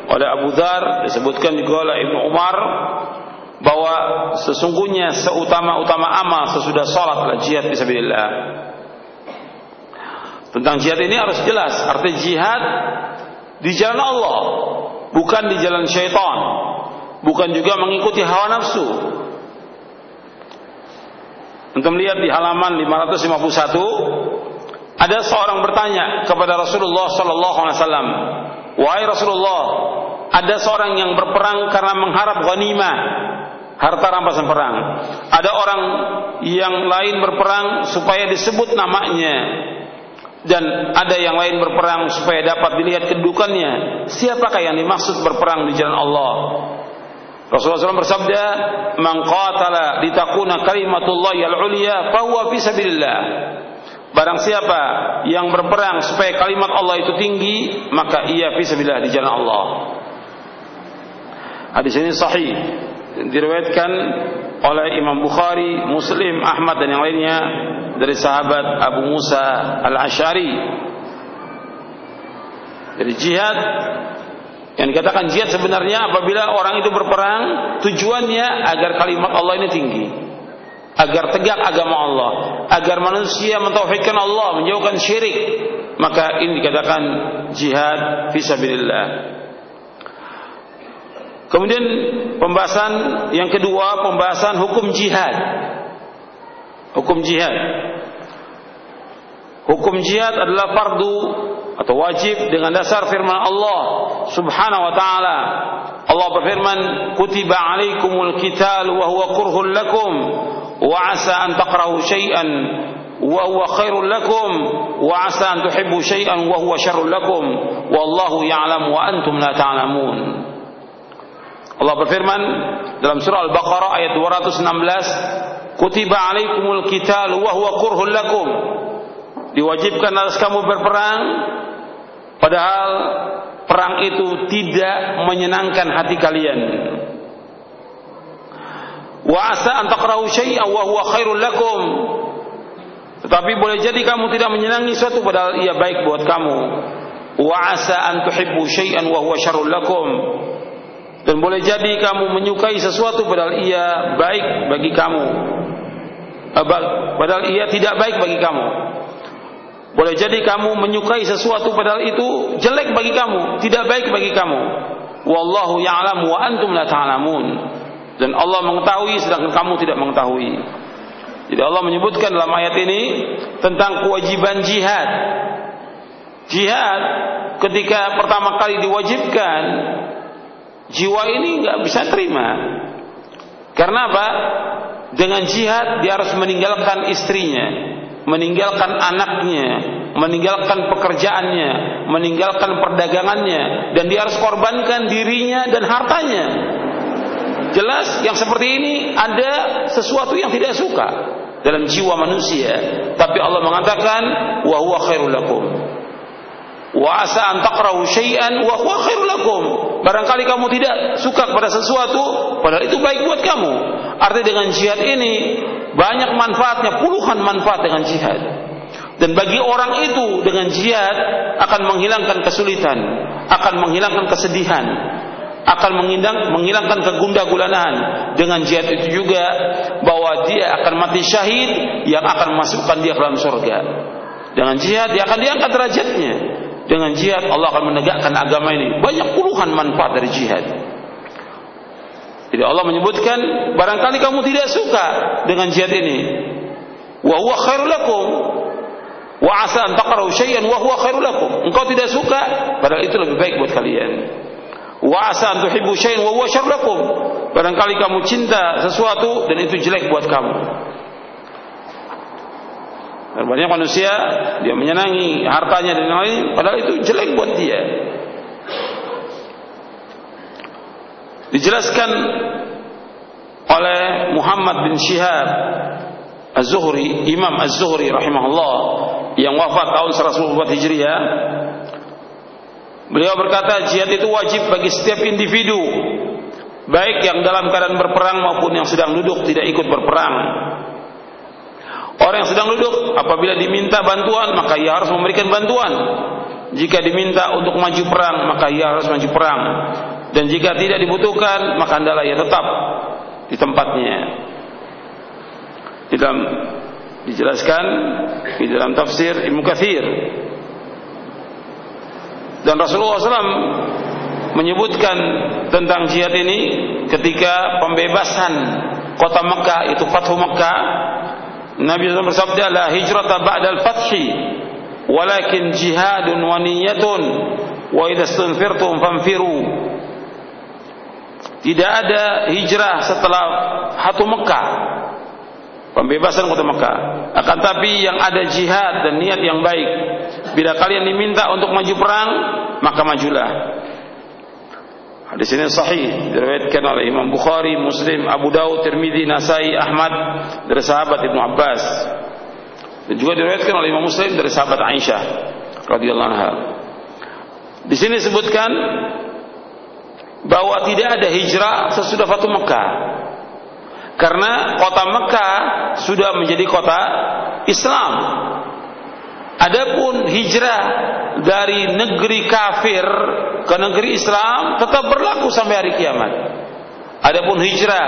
oleh Abu Dhar, disebutkan juga oleh Ibnu Umar bahwa sesungguhnya seutama-utama amal sesudah salat adalah jihad fisabilillah. Tentang jihad ini harus jelas, arti jihad di jalan Allah, bukan di jalan syaitan, bukan juga mengikuti hawa nafsu. Untuk melihat di halaman 551 ada seorang bertanya kepada Rasulullah sallallahu alaihi Wahai Rasulullah, ada seorang yang berperang karena mengharap ghanimah, harta rampasan perang. Ada orang yang lain berperang supaya disebut namanya. Dan ada yang lain berperang supaya dapat dilihat kedudukannya. Siapakah yang dimaksud berperang di jalan Allah? Rasulullah SAW bersabda, "Man qatala litakuna kalimatullahi al-ulya fahuwa fi sabilillah." Barang siapa yang berperang supaya kalimat Allah itu tinggi, maka ia fisabilillah di jalan Allah. Hadis ini sahih diriwayatkan oleh Imam Bukhari, Muslim, Ahmad dan yang lainnya dari sahabat Abu Musa Al-Asy'ari. Jadi jihad yang dikatakan jihad sebenarnya apabila orang itu berperang tujuannya agar kalimat Allah ini tinggi agar tegak agama Allah, agar manusia mentauhidkan Allah, menjauhkan syirik, maka ini dikatakan jihad fisabilillah. Kemudian pembahasan yang kedua pembahasan hukum jihad. Hukum jihad. Hukum jihad adalah fardu atau wajib dengan dasar firman Allah Subhanahu wa taala. Allah berfirman, "Kutiba 'alaikumul qital wa huwa kurhul lakum wa 'asa an taqrahu syai'an wa huwa khairul lakum wa 'asa an tuhibbu syai'an wa huwa syarrul lakum wallahu ya'lam wa antum la ta'lamun." Ta Allah berfirman dalam surah Al-Baqarah ayat 216 Kutiba alaikumul qital wa huwa kurhul lakum Diwajibkan atas kamu berperang padahal perang itu tidak menyenangkan hati kalian Wa asa an takrahu syai'an wa huwa khairul lakum. Tetapi boleh jadi kamu tidak menyenangi suatu padahal ia baik buat kamu. Wa asa an tuhibbu syai'an wa huwa syarrul lakum. Dan boleh jadi kamu menyukai sesuatu padahal ia baik bagi kamu. Padahal ia tidak baik bagi kamu. Boleh jadi kamu menyukai sesuatu padahal itu jelek bagi kamu, tidak baik bagi kamu. Wallahu ya'lam wa antum la ta'lamun. Ta dan Allah mengetahui sedangkan kamu tidak mengetahui. Jadi Allah menyebutkan dalam ayat ini tentang kewajiban jihad. Jihad ketika pertama kali diwajibkan jiwa ini nggak bisa terima. Karena apa? Dengan jihad dia harus meninggalkan istrinya, meninggalkan anaknya, meninggalkan pekerjaannya, meninggalkan perdagangannya, dan dia harus korbankan dirinya dan hartanya Jelas yang seperti ini ada sesuatu yang tidak suka dalam jiwa manusia. Tapi Allah mengatakan wa huwa. Wa asa an taqrahu syai'an wa huwa lakum. Barangkali kamu tidak suka kepada sesuatu padahal itu baik buat kamu. Artinya dengan jihad ini banyak manfaatnya, puluhan manfaat dengan jihad. Dan bagi orang itu dengan jihad akan menghilangkan kesulitan, akan menghilangkan kesedihan, akan menghilangkan, menghilangkan kegundah gulanaan dengan jihad itu juga bahwa dia akan mati syahid yang akan masukkan dia ke dalam surga dengan jihad dia akan diangkat derajatnya dengan jihad Allah akan menegakkan agama ini banyak puluhan manfaat dari jihad Jadi Allah menyebutkan barangkali kamu tidak suka dengan jihad ini. Wa huwa khairul lakum. Wa asa an taqrahu syai'an wa huwa khairul lakum. Engkau tidak suka padahal itu lebih baik buat kalian. Wa asa an tuhibbu syai'an wa huwa syarrul lakum. Barangkali kamu cinta sesuatu dan itu jelek buat kamu. Dan manusia dia menyenangi hartanya dan lain padahal itu jelek buat dia. Dijelaskan oleh Muhammad bin Syihab Az-Zuhri, Imam Az-Zuhri rahimahullah yang wafat tahun 104 Hijriah. Beliau berkata jihad itu wajib bagi setiap individu baik yang dalam keadaan berperang maupun yang sedang duduk tidak ikut berperang. Orang yang sedang duduk apabila diminta bantuan maka ia harus memberikan bantuan. Jika diminta untuk maju perang maka ia harus maju perang. Dan jika tidak dibutuhkan maka hendaklah ia tetap di tempatnya. Di dalam dijelaskan di dalam tafsir Ibnu Katsir. Dan Rasulullah SAW menyebutkan tentang jihad ini ketika pembebasan kota Mekah itu Fathu Mekah Nabi SAW bersabda la hijrata ba'dal fathi walakin jihadun wa niyatun wa fanfiru. Tidak ada hijrah setelah Hatu Mekah pembebasan kota Mekah. Akan tapi yang ada jihad dan niat yang baik bila kalian diminta untuk maju perang maka majulah Hadis ini sahih diriwayatkan oleh Imam Bukhari, Muslim, Abu Dawud, Tirmidzi, Nasai, Ahmad dari sahabat Ibnu Abbas. Dan juga diriwayatkan oleh Imam Muslim dari sahabat Aisyah radhiyallahu anha. Di sini disebutkan bahwa tidak ada hijrah sesudah Fatu Mekah. Karena kota Mekah sudah menjadi kota Islam. Adapun hijrah dari negeri kafir ke negeri Islam tetap berlaku sampai hari kiamat. Adapun hijrah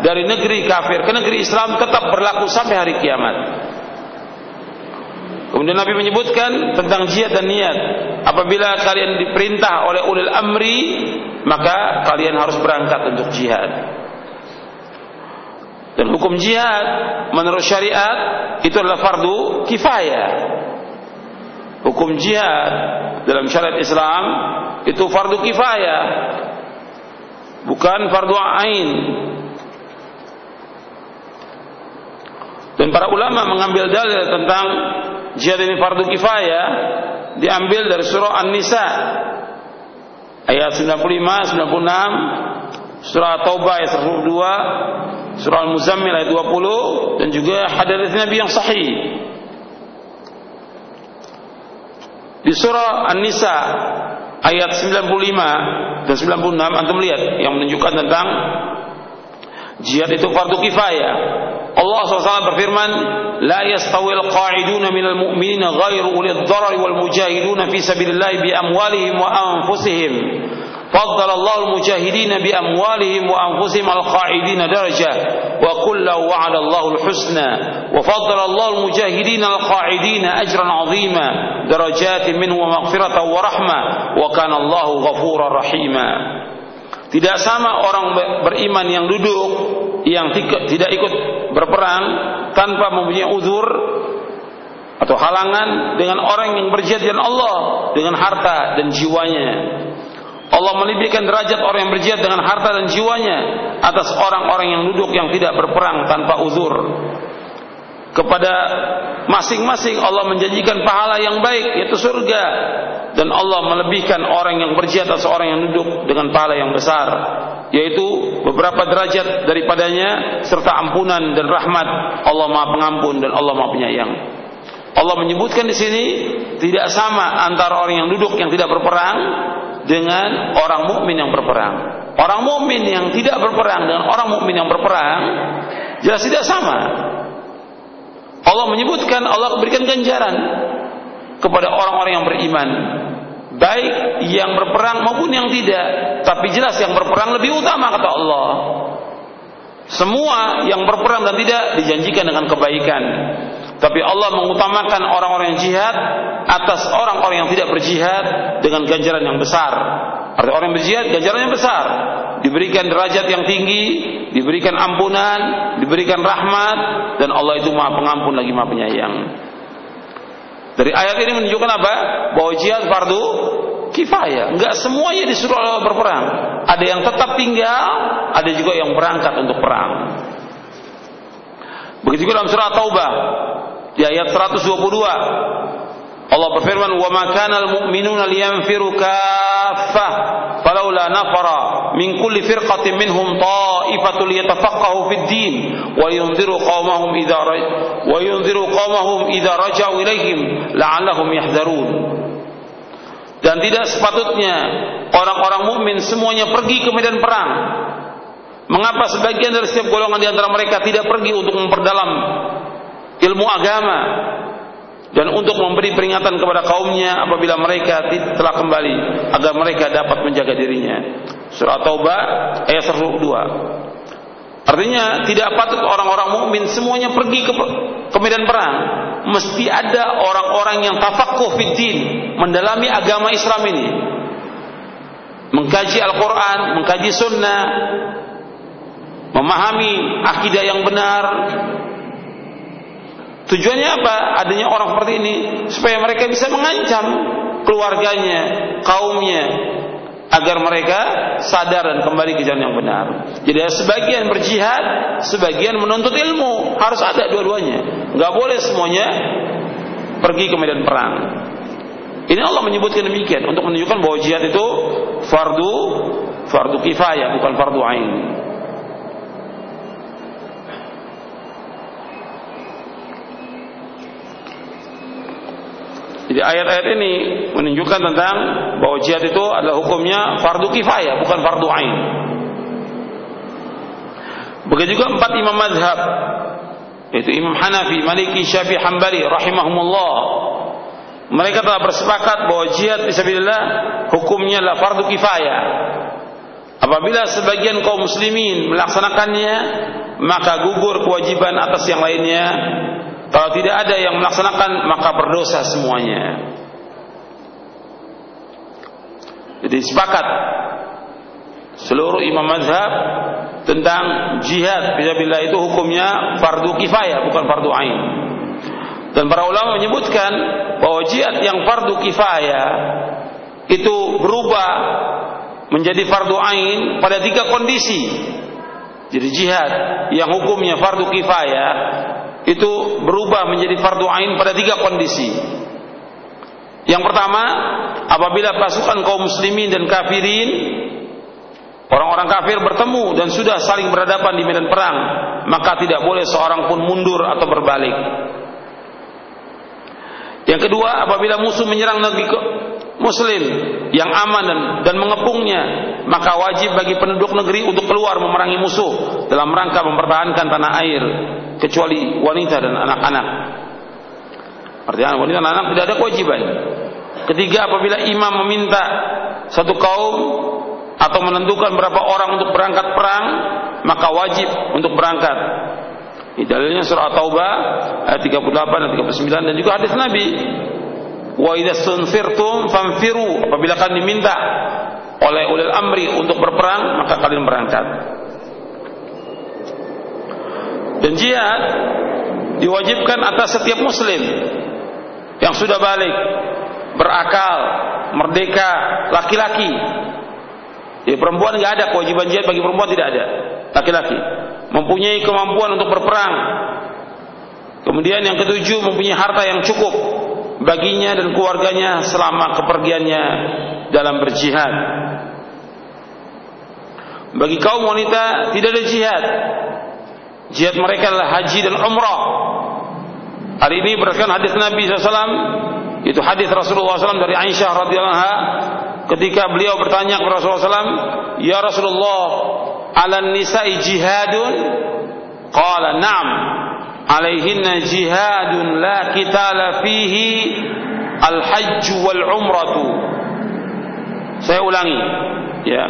dari negeri kafir ke negeri Islam tetap berlaku sampai hari kiamat. Kemudian Nabi menyebutkan tentang jihad dan niat. Apabila kalian diperintah oleh ulil amri, maka kalian harus berangkat untuk jihad. Dan hukum jihad menurut syariat itu adalah fardu kifayah. Hukum jihad dalam syariat Islam itu fardu kifayah bukan fardu ain. Dan para ulama mengambil dalil tentang jihad ini fardu kifayah diambil dari surah An-Nisa ayat 95, 96 surah Taubah ayat 102 surah Al-Muzammil ayat 20 dan juga hadis Nabi yang sahih di surah An-Nisa ayat 95 dan 96 antum lihat yang menunjukkan tentang jihad itu fardu kifayah. Allah SWT berfirman, "La yastawil qa'iduna minal mu'minina ghairu ulil dharari wal mujahiduna فضل الله المجاهدين بأموالهم wa anfusihim al-qa'idina darajah wa kullahu wa'ada Allahu al-husna wa faddalallahu mujahidina al-qa'idina ajran 'azima darajatin minhu wa tidak sama orang beriman yang duduk yang tidak ikut berperang tanpa mempunyai uzur atau halangan dengan orang yang berjihad dengan Allah dengan harta dan jiwanya. Allah melebihkan derajat orang yang berjihad dengan harta dan jiwanya atas orang-orang yang duduk yang tidak berperang tanpa uzur. Kepada masing-masing Allah menjanjikan pahala yang baik yaitu surga dan Allah melebihkan orang yang berjihad atas orang yang duduk dengan pahala yang besar yaitu beberapa derajat daripadanya serta ampunan dan rahmat Allah Maha Pengampun dan Allah Maha Penyayang. Allah menyebutkan di sini tidak sama antara orang yang duduk yang tidak berperang dengan orang mukmin yang berperang. Orang mukmin yang tidak berperang dengan orang mukmin yang berperang jelas tidak sama. Allah menyebutkan Allah berikan ganjaran kepada orang-orang yang beriman baik yang berperang maupun yang tidak tapi jelas yang berperang lebih utama kata Allah semua yang berperang dan tidak dijanjikan dengan kebaikan tapi Allah mengutamakan orang-orang yang jihad atas orang-orang yang tidak berjihad dengan ganjaran yang besar. Artinya orang berjihad ganjarannya besar, diberikan derajat yang tinggi, diberikan ampunan, diberikan rahmat dan Allah itu Maha Pengampun lagi Maha Penyayang. Dari ayat ini menunjukkan apa? Bahwa jihad fardu kifayah. Enggak semuanya disuruh Allah berperang. Ada yang tetap tinggal, ada juga yang berangkat untuk perang. Begitu juga dalam surah Taubah di ayat 122 Allah berfirman wa ma kana al-mu'minuna liyanfiru kaffah falawla nafara min kulli firqatin minhum ta'ifatul yatafaqahu fid din wa yunziru qaumahum idza wa yunziru qaumahum idza raja'u ilaihim la'allahum yahdharun dan tidak sepatutnya orang-orang mukmin semuanya pergi ke medan perang. Mengapa sebagian dari setiap golongan di antara mereka tidak pergi untuk memperdalam ilmu agama dan untuk memberi peringatan kepada kaumnya apabila mereka telah kembali agar mereka dapat menjaga dirinya. Surah Taubah ayat 102. Artinya tidak patut orang-orang mukmin semuanya pergi ke, ke medan perang. Mesti ada orang-orang yang tafakuh fiddin, mendalami agama Islam ini. Mengkaji Al-Quran, mengkaji sunnah, memahami akidah yang benar. Tujuannya apa? Adanya orang seperti ini supaya mereka bisa mengancam keluarganya, kaumnya, agar mereka sadar dan kembali ke jalan yang benar. Jadi sebagian berjihad, sebagian menuntut ilmu, harus ada dua-duanya. Enggak boleh semuanya pergi ke medan perang. Ini Allah menyebutkan demikian untuk menunjukkan bahwa jihad itu fardu fardu kifayah bukan fardu ain. Jadi ayat-ayat ini menunjukkan tentang bahwa jihad itu adalah hukumnya fardu kifayah, bukan fardu ain. Begitu juga empat imam madhab, yaitu Imam Hanafi, Maliki, Syafi'i, Hambali, rahimahumullah. Mereka telah bersepakat bahwa jihad fisabilillah hukumnya adalah fardu kifayah. Apabila sebagian kaum muslimin melaksanakannya, maka gugur kewajiban atas yang lainnya kalau tidak ada yang melaksanakan maka berdosa semuanya. Jadi sepakat seluruh imam mazhab tentang jihad bila itu hukumnya fardu kifayah bukan fardu ain. Dan para ulama menyebutkan bahwa jihad yang fardu kifayah itu berubah menjadi fardu ain pada tiga kondisi. Jadi jihad yang hukumnya fardu kifayah itu berubah menjadi fardu ain pada tiga kondisi. Yang pertama, apabila pasukan kaum muslimin dan kafirin orang-orang kafir bertemu dan sudah saling berhadapan di medan perang, maka tidak boleh seorang pun mundur atau berbalik. Yang kedua, apabila musuh menyerang negeri muslim yang aman dan, dan mengepungnya, maka wajib bagi penduduk negeri untuk keluar memerangi musuh dalam rangka mempertahankan tanah air kecuali wanita dan anak-anak. Artinya wanita dan anak tidak ada kewajiban. Ketiga, apabila imam meminta satu kaum atau menentukan berapa orang untuk berangkat perang, maka wajib untuk berangkat. Ini dalilnya surah Taubah ayat 38 dan 39 dan juga hadis Nabi. Wa idza sunfirtum fanfiru. Apabila kalian diminta oleh ulil amri untuk berperang, maka kalian berangkat. Dan jihad diwajibkan atas setiap muslim yang sudah balik, berakal, merdeka, laki-laki. Jadi perempuan nggak ada kewajiban jihad bagi perempuan tidak ada. Laki-laki mempunyai kemampuan untuk berperang. Kemudian yang ketujuh mempunyai harta yang cukup baginya dan keluarganya selama kepergiannya dalam berjihad. Bagi kaum wanita tidak ada jihad, Jihad mereka adalah haji dan umrah. Hari ini berdasarkan hadis Nabi SAW, itu hadis Rasulullah SAW dari Aisyah radhiyallahu anha ketika beliau bertanya kepada Rasulullah SAW, Ya Rasulullah, ala nisa'i jihadun? Qala na'am. Alaihinna jihadun la kitala fihi al-hajj wal umratu. Saya ulangi, ya.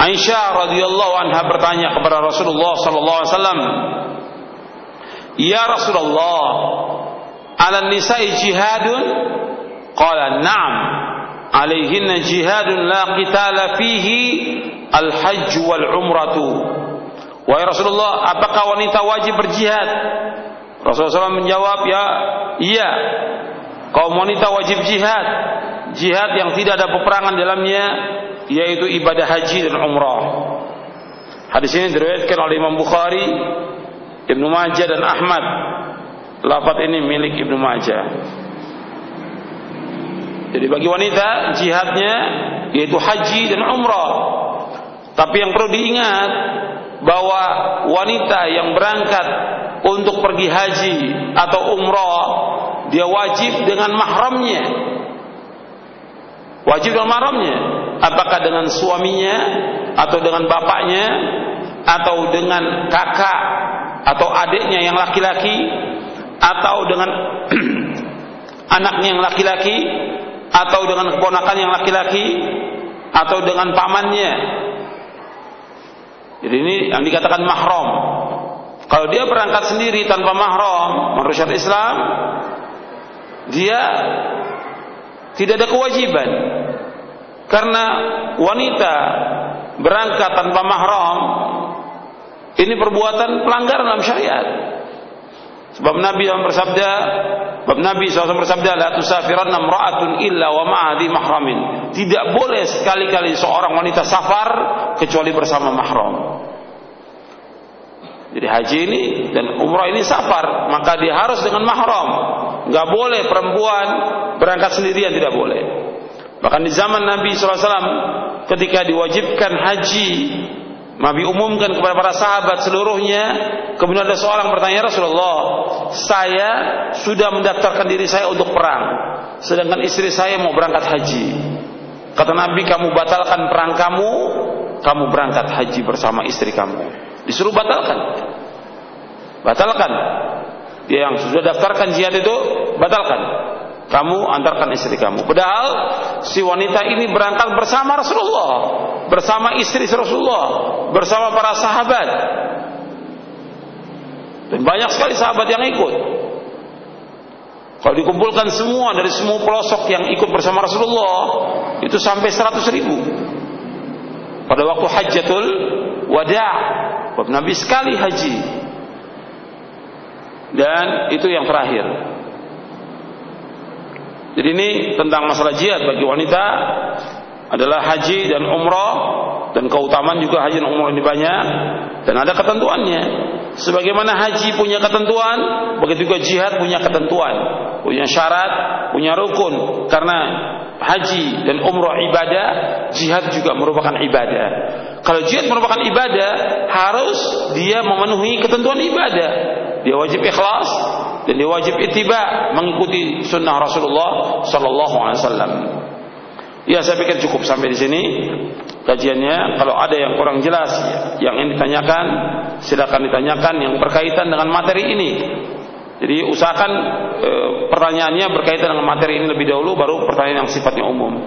Aisyah radhiyallahu anha bertanya kepada Rasulullah sallallahu alaihi wasallam, "Ya Rasulullah, 'ala nisa'i jihadun?" Qala, "Na'am." alaihinna jihadun la qitala fihi al-hajj wal umratu. Wahai Rasulullah, apakah wanita wajib berjihad? Rasulullah SAW menjawab, ya, iya. Kaum wanita wajib jihad. Jihad yang tidak ada peperangan dalamnya, yaitu ibadah haji dan umrah. Hadis ini diriwayatkan oleh Imam Bukhari, Ibnu Majah dan Ahmad. Lafaz ini milik Ibnu Majah. Jadi bagi wanita jihadnya yaitu haji dan umrah. Tapi yang perlu diingat bahwa wanita yang berangkat untuk pergi haji atau umrah dia wajib dengan mahramnya. Wajib dengan mahramnya. Apakah dengan suaminya atau dengan bapaknya atau dengan kakak atau adiknya yang laki-laki atau dengan anaknya yang laki-laki atau dengan keponakan yang laki-laki atau dengan pamannya. Jadi ini yang dikatakan mahram. Kalau dia berangkat sendiri tanpa mahram menurut syariat Islam, dia tidak ada kewajiban. Karena wanita berangkat tanpa mahram ini perbuatan pelanggaran dalam syariat. Sebab Nabi yang bersabda, sebab Nabi SAW bersabda, la tusafiranna imra'atun illa wa ma'adi mahramin. Tidak boleh sekali-kali seorang wanita safar kecuali bersama mahram. Jadi haji ini dan umrah ini safar, maka dia harus dengan mahram. Enggak boleh perempuan berangkat sendirian tidak boleh. Bahkan di zaman Nabi SAW ketika diwajibkan haji Nabi umumkan kepada para sahabat seluruhnya. Kemudian ada seorang bertanya Rasulullah, saya sudah mendaftarkan diri saya untuk perang, sedangkan istri saya mau berangkat haji. Kata Nabi, kamu batalkan perang kamu, kamu berangkat haji bersama istri kamu. Disuruh batalkan, batalkan. Yang sudah daftarkan jihad itu batalkan. Kamu antarkan istri kamu. Padahal si wanita ini berangkat bersama Rasulullah, bersama istri Rasulullah, bersama para sahabat. Dan banyak sekali sahabat yang ikut. Kalau dikumpulkan semua dari semua pelosok yang ikut bersama Rasulullah, itu sampai 100 ribu. Pada waktu hajatul wada' Nabi sekali haji. Dan itu yang terakhir. Jadi ini tentang masalah jihad bagi wanita adalah haji dan umrah dan keutamaan juga haji dan umrah ini banyak dan ada ketentuannya. Sebagaimana haji punya ketentuan, begitu juga jihad punya ketentuan, punya syarat, punya rukun. Karena haji dan umrah ibadah, jihad juga merupakan ibadah. Kalau jihad merupakan ibadah, harus dia memenuhi ketentuan ibadah. Dia wajib ikhlas, dan dia wajib ittiba mengikuti sunnah Rasulullah sallallahu alaihi wasallam. Ya saya pikir cukup sampai di sini kajiannya. Kalau ada yang kurang jelas yang ingin ditanyakan, silakan ditanyakan yang berkaitan dengan materi ini. Jadi usahakan e, pertanyaannya berkaitan dengan materi ini lebih dahulu baru pertanyaan yang sifatnya umum.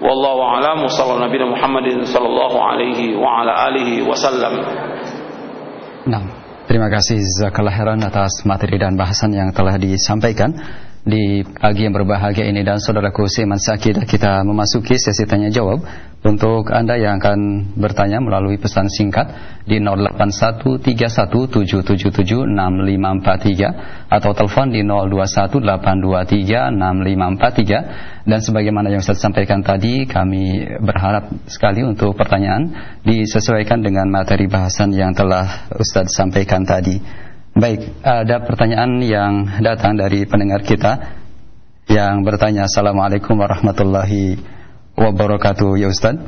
Wallahu a'lam sallallahu nabi Muhammadin sallallahu alaihi wa ala alihi wasallam. Nah. Terima kasih Zakallah Heran atas materi dan bahasan yang telah disampaikan. Di pagi yang berbahagia ini dan saudaraku Seman Sakidah kita memasuki sesi tanya jawab untuk Anda yang akan bertanya melalui pesan singkat di 0813777653 atau telepon di 0218236543 dan sebagaimana yang saya sampaikan tadi kami berharap sekali untuk pertanyaan disesuaikan dengan materi bahasan yang telah Ustadz sampaikan tadi. Baik, ada pertanyaan yang datang dari pendengar kita yang bertanya Assalamualaikum warahmatullahi wabarakatuh ya Ustaz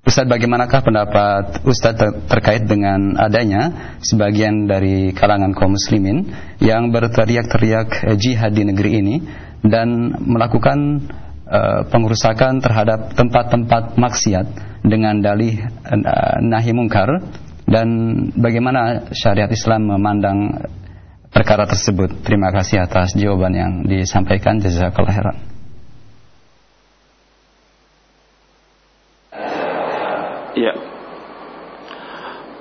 Ustaz bagaimanakah pendapat Ustaz ter terkait dengan adanya sebagian dari kalangan kaum muslimin yang berteriak-teriak jihad di negeri ini dan melakukan uh, terhadap tempat-tempat maksiat dengan dalih uh, nahi mungkar dan bagaimana syariat Islam memandang perkara tersebut. Terima kasih atas jawaban yang disampaikan. Jazakallah khairan. Ya.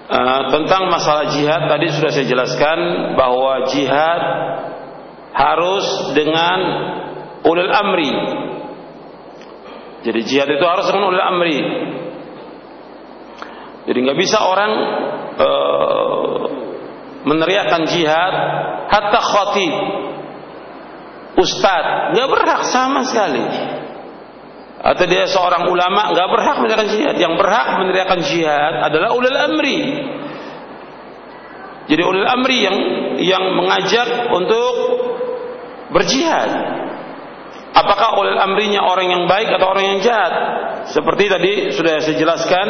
Uh, tentang masalah jihad tadi sudah saya jelaskan bahwa jihad harus dengan ulul amri. Jadi jihad itu harus dengan ulil amri. Jadi nggak bisa orang uh, meneriakkan jihad hatta khatib ustad nggak berhak sama sekali atau dia seorang ulama nggak berhak meneriakkan jihad. Yang berhak meneriakkan jihad adalah ulil amri. Jadi ulil amri yang yang mengajak untuk berjihad. Apakah ulil amrinya orang yang baik atau orang yang jahat? Seperti tadi sudah saya jelaskan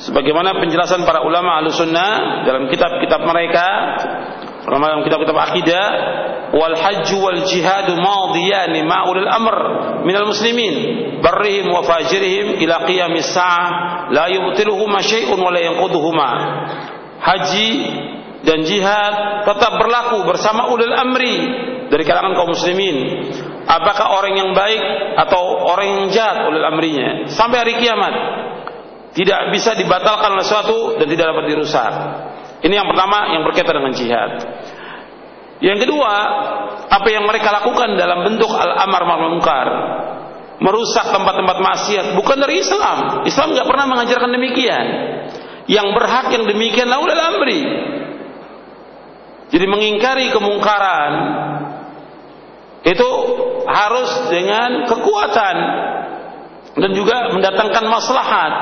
sebagaimana penjelasan para ulama al-sunnah dalam kitab-kitab mereka dalam kitab-kitab akidah wal hajj wal jihad madiyan ma'ul amr min al muslimin barrihim wa fajirihim ila qiyamis sa'ah la yubtiluhuma syai'un wa la yanquduhuma. Haji dan jihad tetap berlaku bersama ulil amri dari kalangan kaum muslimin. Apakah orang yang baik atau orang yang jahat ulil amrinya? Sampai hari kiamat. Tidak bisa dibatalkan oleh sesuatu dan tidak dapat dirusak. Ini yang pertama yang berkaitan dengan jihad. Yang kedua, apa yang mereka lakukan dalam bentuk al-amar munkar, merusak tempat-tempat maksiat bukan dari Islam. Islam nggak pernah mengajarkan demikian. Yang berhak yang demikian laulal amri. Jadi mengingkari kemungkaran itu harus dengan kekuatan dan juga mendatangkan maslahat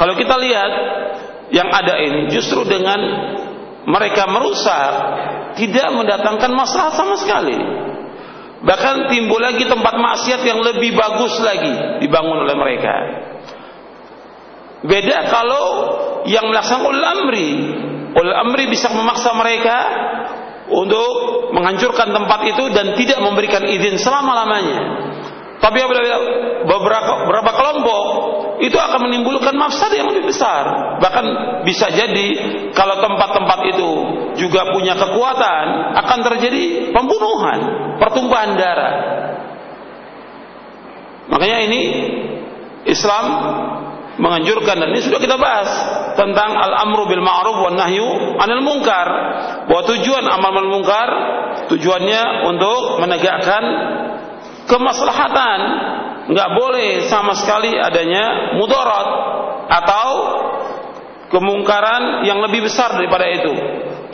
kalau kita lihat yang ada ini justru dengan mereka merusak tidak mendatangkan masalah sama sekali. Bahkan timbul lagi tempat maksiat yang lebih bagus lagi dibangun oleh mereka. Beda kalau yang melaksanakan ulil amri. Ulil amri bisa memaksa mereka untuk menghancurkan tempat itu dan tidak memberikan izin selama-lamanya. Tapi beberapa, beberapa kelompok itu akan menimbulkan mafsad yang lebih besar. Bahkan bisa jadi kalau tempat-tempat itu juga punya kekuatan akan terjadi pembunuhan, pertumpahan darah. Makanya ini Islam menganjurkan dan ini sudah kita bahas tentang al-amru bil ma'ruf wan nahyu anil munkar. Bahwa tujuan amal munkar tujuannya untuk menegakkan kemaslahatan. Nggak boleh sama sekali adanya mudarat atau kemungkaran yang lebih besar daripada itu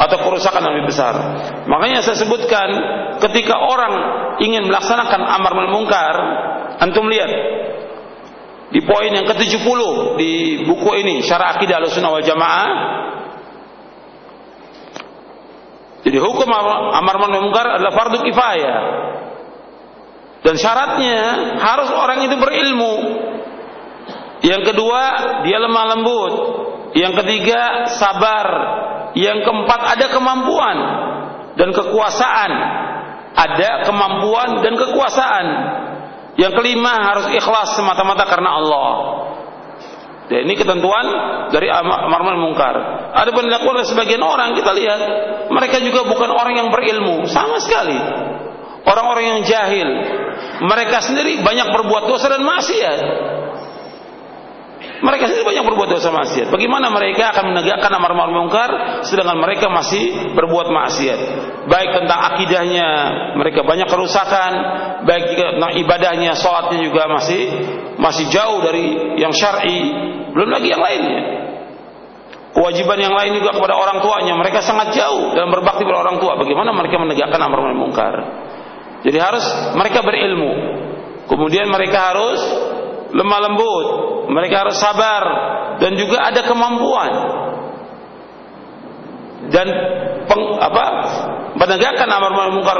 atau kerusakan yang lebih besar. Makanya saya sebutkan ketika orang ingin melaksanakan amar mungkar, antum lihat di poin yang ke-70 di buku ini Syarah Akidah Ahlussunnah wal Jamaah. Jadi hukum amar ma'ruf adalah fardu kifayah dan syaratnya harus orang itu berilmu. Yang kedua, dia lemah lembut. Yang ketiga, sabar. Yang keempat, ada kemampuan dan kekuasaan. Ada kemampuan dan kekuasaan. Yang kelima, harus ikhlas semata-mata karena Allah. Dan ini ketentuan dari amar munkar. Ada pun dilakukan oleh sebagian orang kita lihat mereka juga bukan orang yang berilmu sama sekali. Orang-orang yang jahil, mereka sendiri banyak berbuat dosa dan maksiat. Mereka sendiri banyak berbuat dosa maksiat. Bagaimana mereka akan menegakkan amar ma'ruf munkar sedangkan mereka masih berbuat maksiat? Baik tentang akidahnya, mereka banyak kerusakan, baik tentang ibadahnya, sholatnya juga masih masih jauh dari yang syar'i, belum lagi yang lainnya. Kewajiban yang lain juga kepada orang tuanya, mereka sangat jauh dalam berbakti kepada orang tua. Bagaimana mereka menegakkan amar ma'ruf munkar? Jadi harus mereka berilmu. Kemudian mereka harus lemah lembut, mereka harus sabar dan juga ada kemampuan. Dan peng, apa? penegakan amar ma'ruf munkar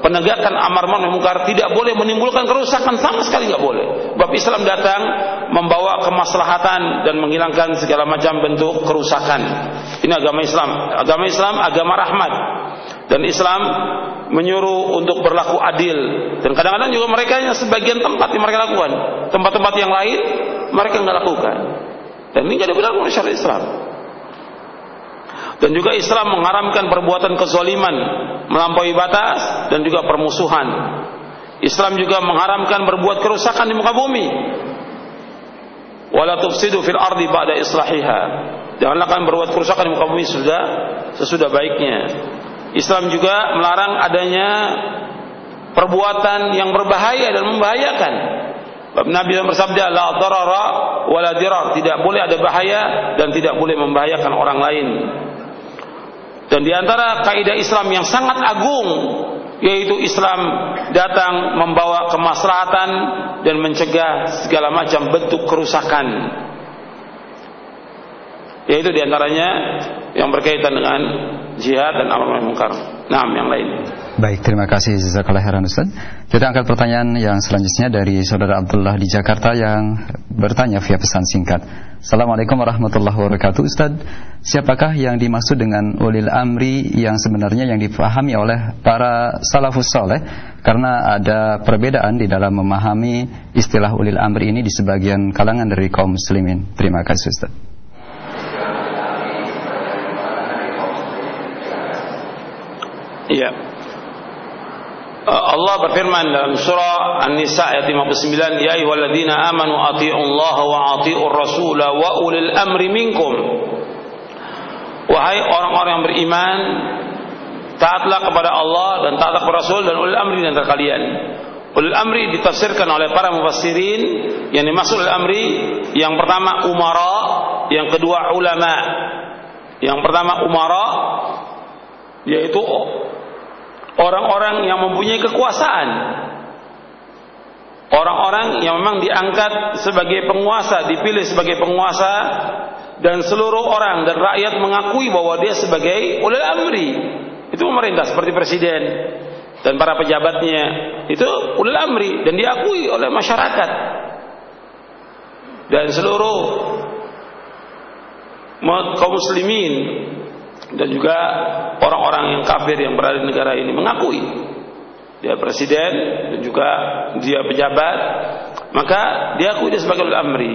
penegakan amar ma'ruf munkar tidak boleh menimbulkan kerusakan sama sekali nggak boleh. Bab Islam datang membawa kemaslahatan dan menghilangkan segala macam bentuk kerusakan. Ini agama Islam. Agama Islam agama rahmat. Dan Islam menyuruh untuk berlaku adil. Dan kadang-kadang juga mereka yang sebagian tempat yang mereka lakukan. Tempat-tempat yang lain mereka nggak lakukan. Dan ini jadi benar menurut syariat Islam. Dan juga Islam mengharamkan perbuatan kezaliman melampaui batas dan juga permusuhan. Islam juga mengharamkan berbuat kerusakan di muka bumi. Wala tufsidu fil ardi ba'da islahiha. Janganlah kalian berbuat kerusakan di muka bumi sudah sesudah baiknya Islam juga melarang adanya perbuatan yang berbahaya dan membahayakan. Nabi bersabda la darara wala dirar, tidak boleh ada bahaya dan tidak boleh membahayakan orang lain. Dan di antara kaidah Islam yang sangat agung yaitu Islam datang membawa kemaslahatan dan mencegah segala macam bentuk kerusakan. Yaitu di antaranya yang berkaitan dengan jihad dan amal mungkar. Nah, yang lain. Baik, terima kasih Jazakallah khairan Ustaz. Kita angkat pertanyaan yang selanjutnya dari Saudara Abdullah di Jakarta yang bertanya via pesan singkat. Assalamualaikum warahmatullahi wabarakatuh Ustaz. Siapakah yang dimaksud dengan ulil amri yang sebenarnya yang dipahami oleh para salafus soleh? Karena ada perbedaan di dalam memahami istilah ulil amri ini di sebagian kalangan dari kaum muslimin. Terima kasih Ustaz. Iya. Allah berfirman dalam surah An-Nisa ayat 59, "Ya ayyuhalladzina amanu atti'ullaha wa atti'ur rasul wa ulil amri minkum." Wahai orang-orang yang beriman, taatlah kepada Allah dan taatlah kepada Rasul dan ulil amri di antara kalian. Ulil amri ditafsirkan oleh para mufassirin yang dimaksud ulil amri yang pertama umara, yang kedua ulama. Yang pertama umara yaitu orang-orang yang mempunyai kekuasaan. Orang-orang yang memang diangkat sebagai penguasa, dipilih sebagai penguasa dan seluruh orang dan rakyat mengakui bahwa dia sebagai ulil amri. Itu pemerintah seperti presiden dan para pejabatnya. Itu ulil amri dan diakui oleh masyarakat. Dan seluruh kaum muslimin dan juga orang-orang yang kafir yang berada di negara ini mengakui dia presiden dan juga dia pejabat maka dia akui dia sebagai ulil amri.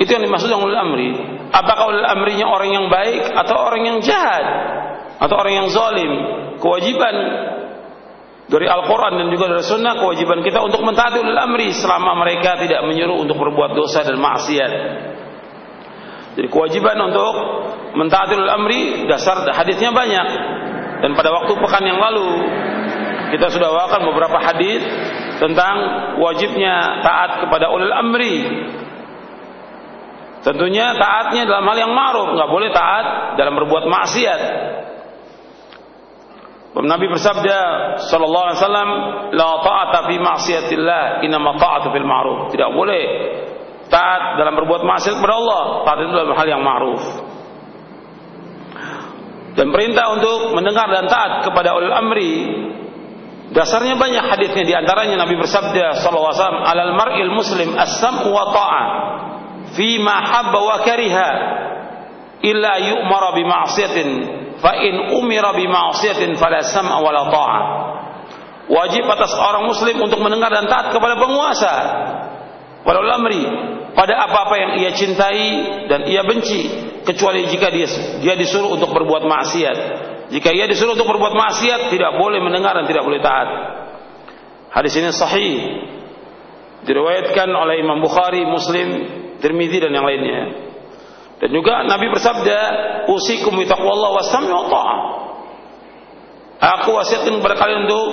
Itu yang dimaksud dengan ulil amri. Apakah ulil amrinya orang yang baik atau orang yang jahat? Atau orang yang zalim? Kewajiban dari Al-Quran dan juga dari Sunnah kewajiban kita untuk mentaati ulil amri selama mereka tidak menyuruh untuk berbuat dosa dan maksiat jadi kewajiban untuk mentaatil amri dasar hadisnya banyak. Dan pada waktu pekan yang lalu kita sudah bawakan beberapa hadis tentang wajibnya taat kepada ulil amri. Tentunya taatnya dalam hal yang ma'ruf, nggak boleh taat dalam berbuat maksiat. Nabi bersabda sallallahu alaihi wasallam, "La ta'ata fi ma'siyatillah, inna ta'atu fil ma'ruf." Tidak boleh taat dalam berbuat maksiat kepada Allah, taat itu dalam hal yang ma'ruf. Dan perintah untuk mendengar dan taat kepada ulil amri dasarnya banyak hadisnya di antaranya Nabi bersabda sallallahu alaihi wasallam alal mar'il muslim as-sam'u wa ta'ah fi ma habba wa kariha illa yu'mara bi ma'siyatin fa in umira bi ma'siyatin fala sam'a wa la ta'ah wajib atas orang muslim untuk mendengar dan taat kepada penguasa pada amri pada apa-apa yang ia cintai dan ia benci kecuali jika dia dia disuruh untuk berbuat maksiat. Jika ia disuruh untuk berbuat maksiat tidak boleh mendengar dan tidak boleh taat. Hadis ini sahih. Diriwayatkan oleh Imam Bukhari, Muslim, Tirmizi dan yang lainnya. Dan juga Nabi bersabda, "Usikum bi taqwallah ta'ah." Aku wasiatkan kepada kalian untuk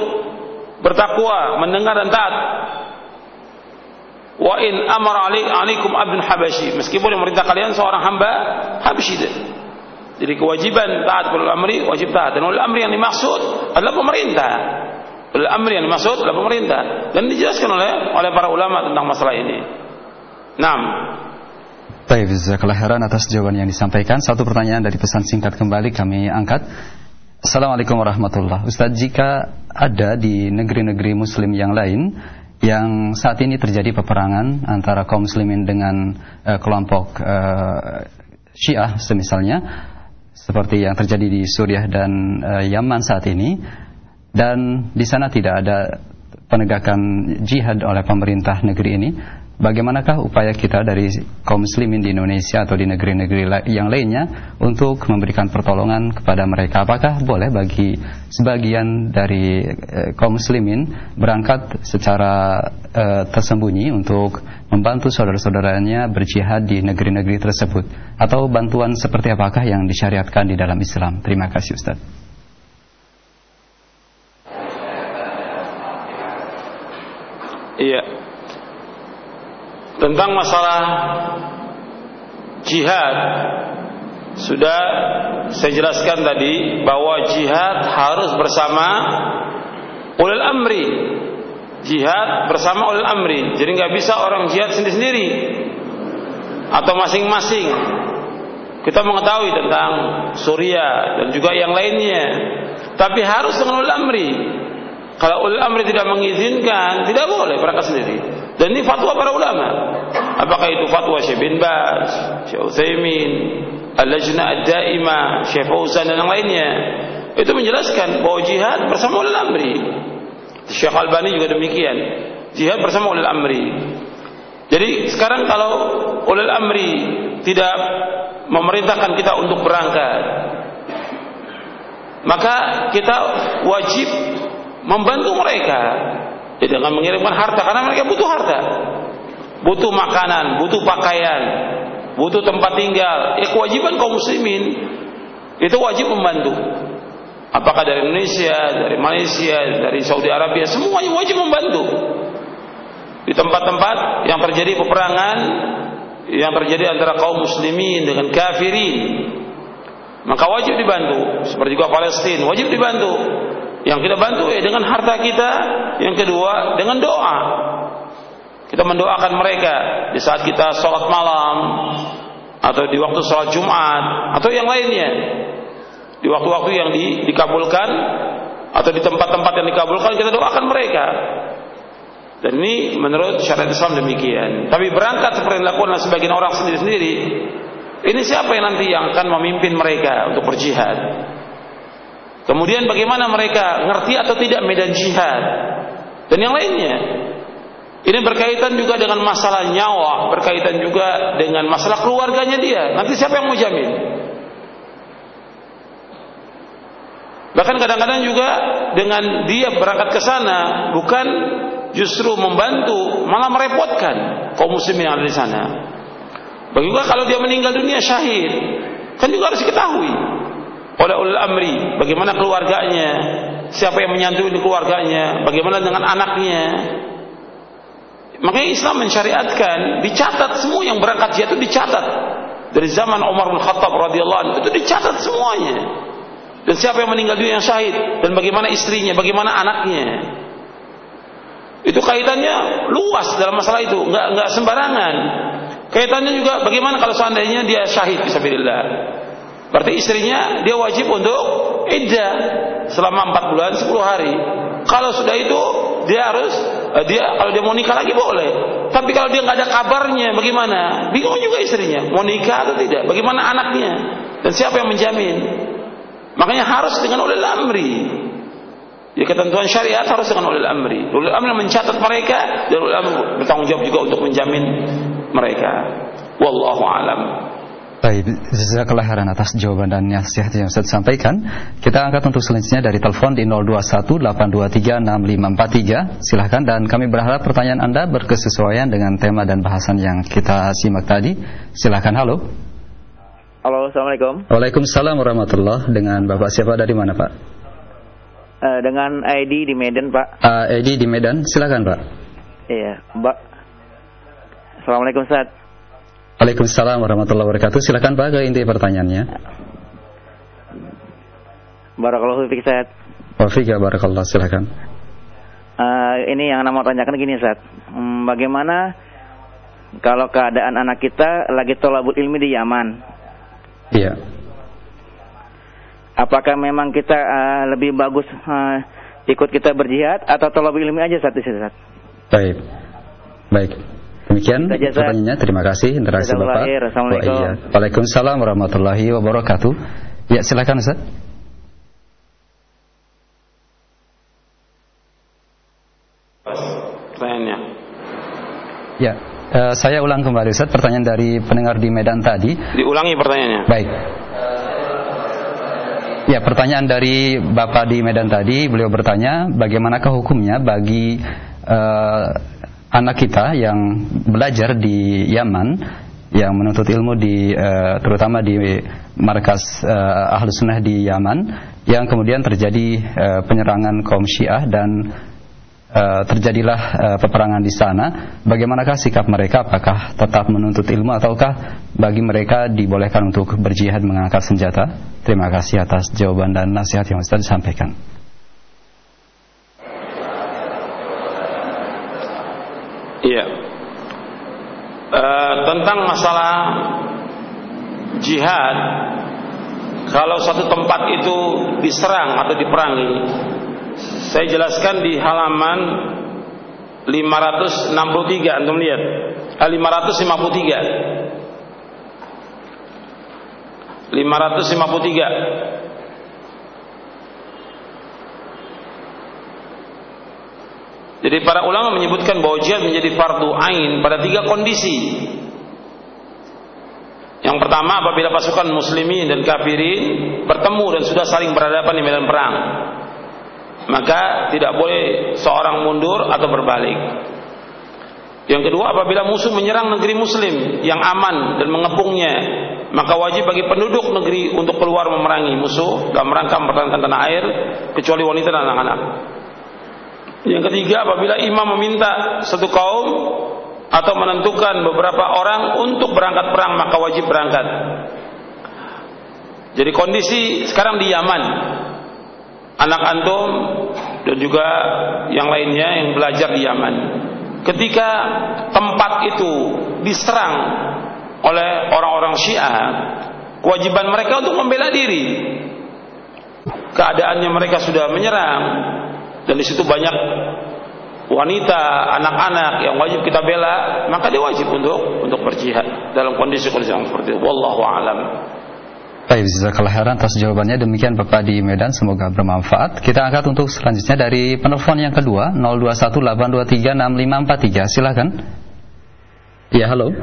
bertakwa, mendengar dan taat wa in amara alaikum abdun habasyi meskipun yang merintah kalian seorang hamba habsyi jadi kewajiban taat ulul amri wajib taat. Dan ulul amri yang dimaksud adalah pemerintah. Ulul amri yang dimaksud adalah pemerintah. Dan dijelaskan oleh oleh para ulama tentang masalah ini. Naam. Baik, jazakallah khairan atas jawaban yang disampaikan. Satu pertanyaan dari pesan singkat kembali kami angkat. Assalamualaikum warahmatullahi Ustaz, jika ada di negeri-negeri muslim yang lain yang saat ini terjadi peperangan antara kaum muslimin dengan uh, kelompok uh, Syiah semisalnya seperti yang terjadi di Suriah dan uh, Yaman saat ini. Dan di sana tidak ada penegakan jihad oleh pemerintah negeri ini Bagaimanakah upaya kita dari kaum muslimin di Indonesia atau di negeri-negeri yang lainnya untuk memberikan pertolongan kepada mereka? Apakah boleh bagi sebagian dari eh, kaum muslimin berangkat secara eh, tersembunyi untuk membantu saudara-saudaranya berjihad di negeri-negeri tersebut? Atau bantuan seperti apakah yang disyariatkan di dalam Islam? Terima kasih Ustaz. Iya, tentang masalah jihad sudah saya jelaskan tadi bahwa jihad harus bersama ulil amri. Jihad bersama ulil amri. Jadi nggak bisa orang jihad sendiri-sendiri atau masing-masing. Kita mengetahui tentang Suria dan juga yang lainnya. Tapi harus dengan ulil amri. Kalau ulil amri tidak mengizinkan, tidak boleh berangkat sendiri. Dan ini fatwa para ulama. Apakah itu fatwa Syekh bin Baz, Syekh Utsaimin, Al-Lajna Ad-Daimah, Syekh Fauzan dan yang lainnya. Itu menjelaskan bahwa jihad bersama ulil amri. Syekh Albani juga demikian. Jihad bersama ulil amri. Jadi sekarang kalau ulil amri tidak memerintahkan kita untuk berangkat, maka kita wajib membantu mereka ya, dengan mengirimkan harta karena mereka butuh harta. Butuh makanan, butuh pakaian, butuh tempat tinggal. Ya kewajiban kaum muslimin itu wajib membantu. Apakah dari Indonesia, dari Malaysia, dari Saudi Arabia, semuanya wajib membantu. Di tempat-tempat yang terjadi peperangan yang terjadi antara kaum muslimin dengan kafirin, maka wajib dibantu. Seperti juga Palestina, wajib dibantu. Yang kita bantu ya dengan harta kita, yang kedua dengan doa. Kita mendoakan mereka di saat kita sholat malam atau di waktu sholat Jumat atau yang lainnya. Di waktu-waktu yang di, dikabulkan atau di tempat-tempat yang dikabulkan kita doakan mereka. Dan ini menurut syariat Islam demikian. Tapi berangkat seperti dilakukan sebagian orang sendiri-sendiri, ini siapa yang nanti yang akan memimpin mereka untuk berjihad? Kemudian bagaimana mereka ngerti atau tidak medan jihad dan yang lainnya? Ini berkaitan juga dengan masalah nyawa, berkaitan juga dengan masalah keluarganya dia. Nanti siapa yang mau jamin? Bahkan kadang-kadang juga dengan dia berangkat ke sana bukan justru membantu, malah merepotkan kaum muslimin yang ada di sana. Bagaimana kalau dia meninggal dunia syahid? Kan juga harus diketahui oleh ulil amri bagaimana keluarganya, siapa yang menyantuni keluarganya, bagaimana dengan anaknya, Makanya Islam mensyariatkan dicatat semua yang berangkat jihad itu dicatat. Dari zaman Umar bin Khattab radhiyallahu anhu itu dicatat semuanya. Dan siapa yang meninggal dunia yang syahid dan bagaimana istrinya, bagaimana anaknya. Itu kaitannya luas dalam masalah itu, enggak enggak sembarangan. Kaitannya juga bagaimana kalau seandainya dia syahid fisabilillah. Berarti istrinya dia wajib untuk iddah selama 4 bulan 10 hari. Kalau sudah itu dia harus eh, dia kalau dia mau nikah lagi boleh. Tapi kalau dia nggak ada kabarnya bagaimana? Bingung juga istrinya, mau nikah atau tidak? Bagaimana anaknya? Dan siapa yang menjamin? Makanya harus dengan ulil amri. Ya ketentuan syariat harus dengan ulil amri. Ulil amri mencatat mereka dan ulil amri bertanggung jawab juga untuk menjamin mereka. Wallahu alam. Baik, jazakallah khairan atas jawaban dan nasihat yang saya sampaikan. Kita angkat untuk selanjutnya dari telepon di 0218236543. Silahkan dan kami berharap pertanyaan Anda berkesesuaian dengan tema dan bahasan yang kita simak tadi. Silahkan, halo. Halo, Assalamualaikum. Waalaikumsalam warahmatullah. Dengan Bapak siapa dari mana, Pak? Uh, dengan ID di Medan, Pak. Uh, ID di Medan, silahkan, Pak. Iya, Mbak. Assalamualaikum, Ustaz. Waalaikumsalam warahmatullahi wabarakatuh. Silakan Pak ke inti pertanyaannya. Barakallahu fiik Ustaz. Wa ya barakallah silakan. Uh, ini yang nama tanyakan gini Ustaz. Hmm, bagaimana kalau keadaan anak kita lagi tolabul ilmi di Yaman? Iya. Apakah memang kita uh, lebih bagus uh, ikut kita berjihad atau tolabul ilmi aja Ustaz? Baik. Baik. Demikian pertanyaannya. Terima kasih interaksi Bapak. Assalamualaikum. Wa iya. Waalaikumsalam warahmatullahi wabarakatuh. Ya, silakan Ustaz. Pertanyaannya. Ya, uh, saya ulang kembali Ustaz pertanyaan dari pendengar di Medan tadi. Diulangi pertanyaannya. Baik. Ya, pertanyaan dari Bapak di Medan tadi, beliau bertanya bagaimanakah hukumnya bagi uh, anak kita yang belajar di Yaman yang menuntut ilmu di uh, terutama di markas uh, ahlu sunnah di Yaman yang kemudian terjadi uh, penyerangan kaum Syiah dan uh, terjadilah uh, peperangan di sana, bagaimanakah sikap mereka? Apakah tetap menuntut ilmu ataukah bagi mereka dibolehkan untuk berjihad mengangkat senjata? Terima kasih atas jawaban dan nasihat yang Ustaz sampaikan. Iya. Uh, tentang masalah jihad kalau satu tempat itu diserang atau diperangi saya jelaskan di halaman 563 antum lihat. Eh, 553 553 Jadi para ulama menyebutkan bahwa jihad menjadi fardu ain pada tiga kondisi. Yang pertama apabila pasukan muslimin dan kafirin bertemu dan sudah saling berhadapan di medan perang. Maka tidak boleh seorang mundur atau berbalik. Yang kedua apabila musuh menyerang negeri muslim yang aman dan mengepungnya, maka wajib bagi penduduk negeri untuk keluar memerangi musuh dalam rangka mempertahankan tanah air kecuali wanita dan anak-anak. Yang ketiga apabila imam meminta satu kaum atau menentukan beberapa orang untuk berangkat perang maka wajib berangkat. Jadi kondisi sekarang di Yaman, anak antum dan juga yang lainnya yang belajar di Yaman, ketika tempat itu diserang oleh orang-orang Syiah, kewajiban mereka untuk membela diri. Keadaannya mereka sudah menyerang dan di situ banyak wanita, anak-anak yang wajib kita bela, maka dia wajib untuk untuk berjihad dalam kondisi-kondisi yang seperti itu. Wallahu alam. Baik, jazakallah khairan atas jawabannya. Demikian Bapak di Medan, semoga bermanfaat. Kita angkat untuk selanjutnya dari penelpon yang kedua 0218236543. Silakan. Ya, halo.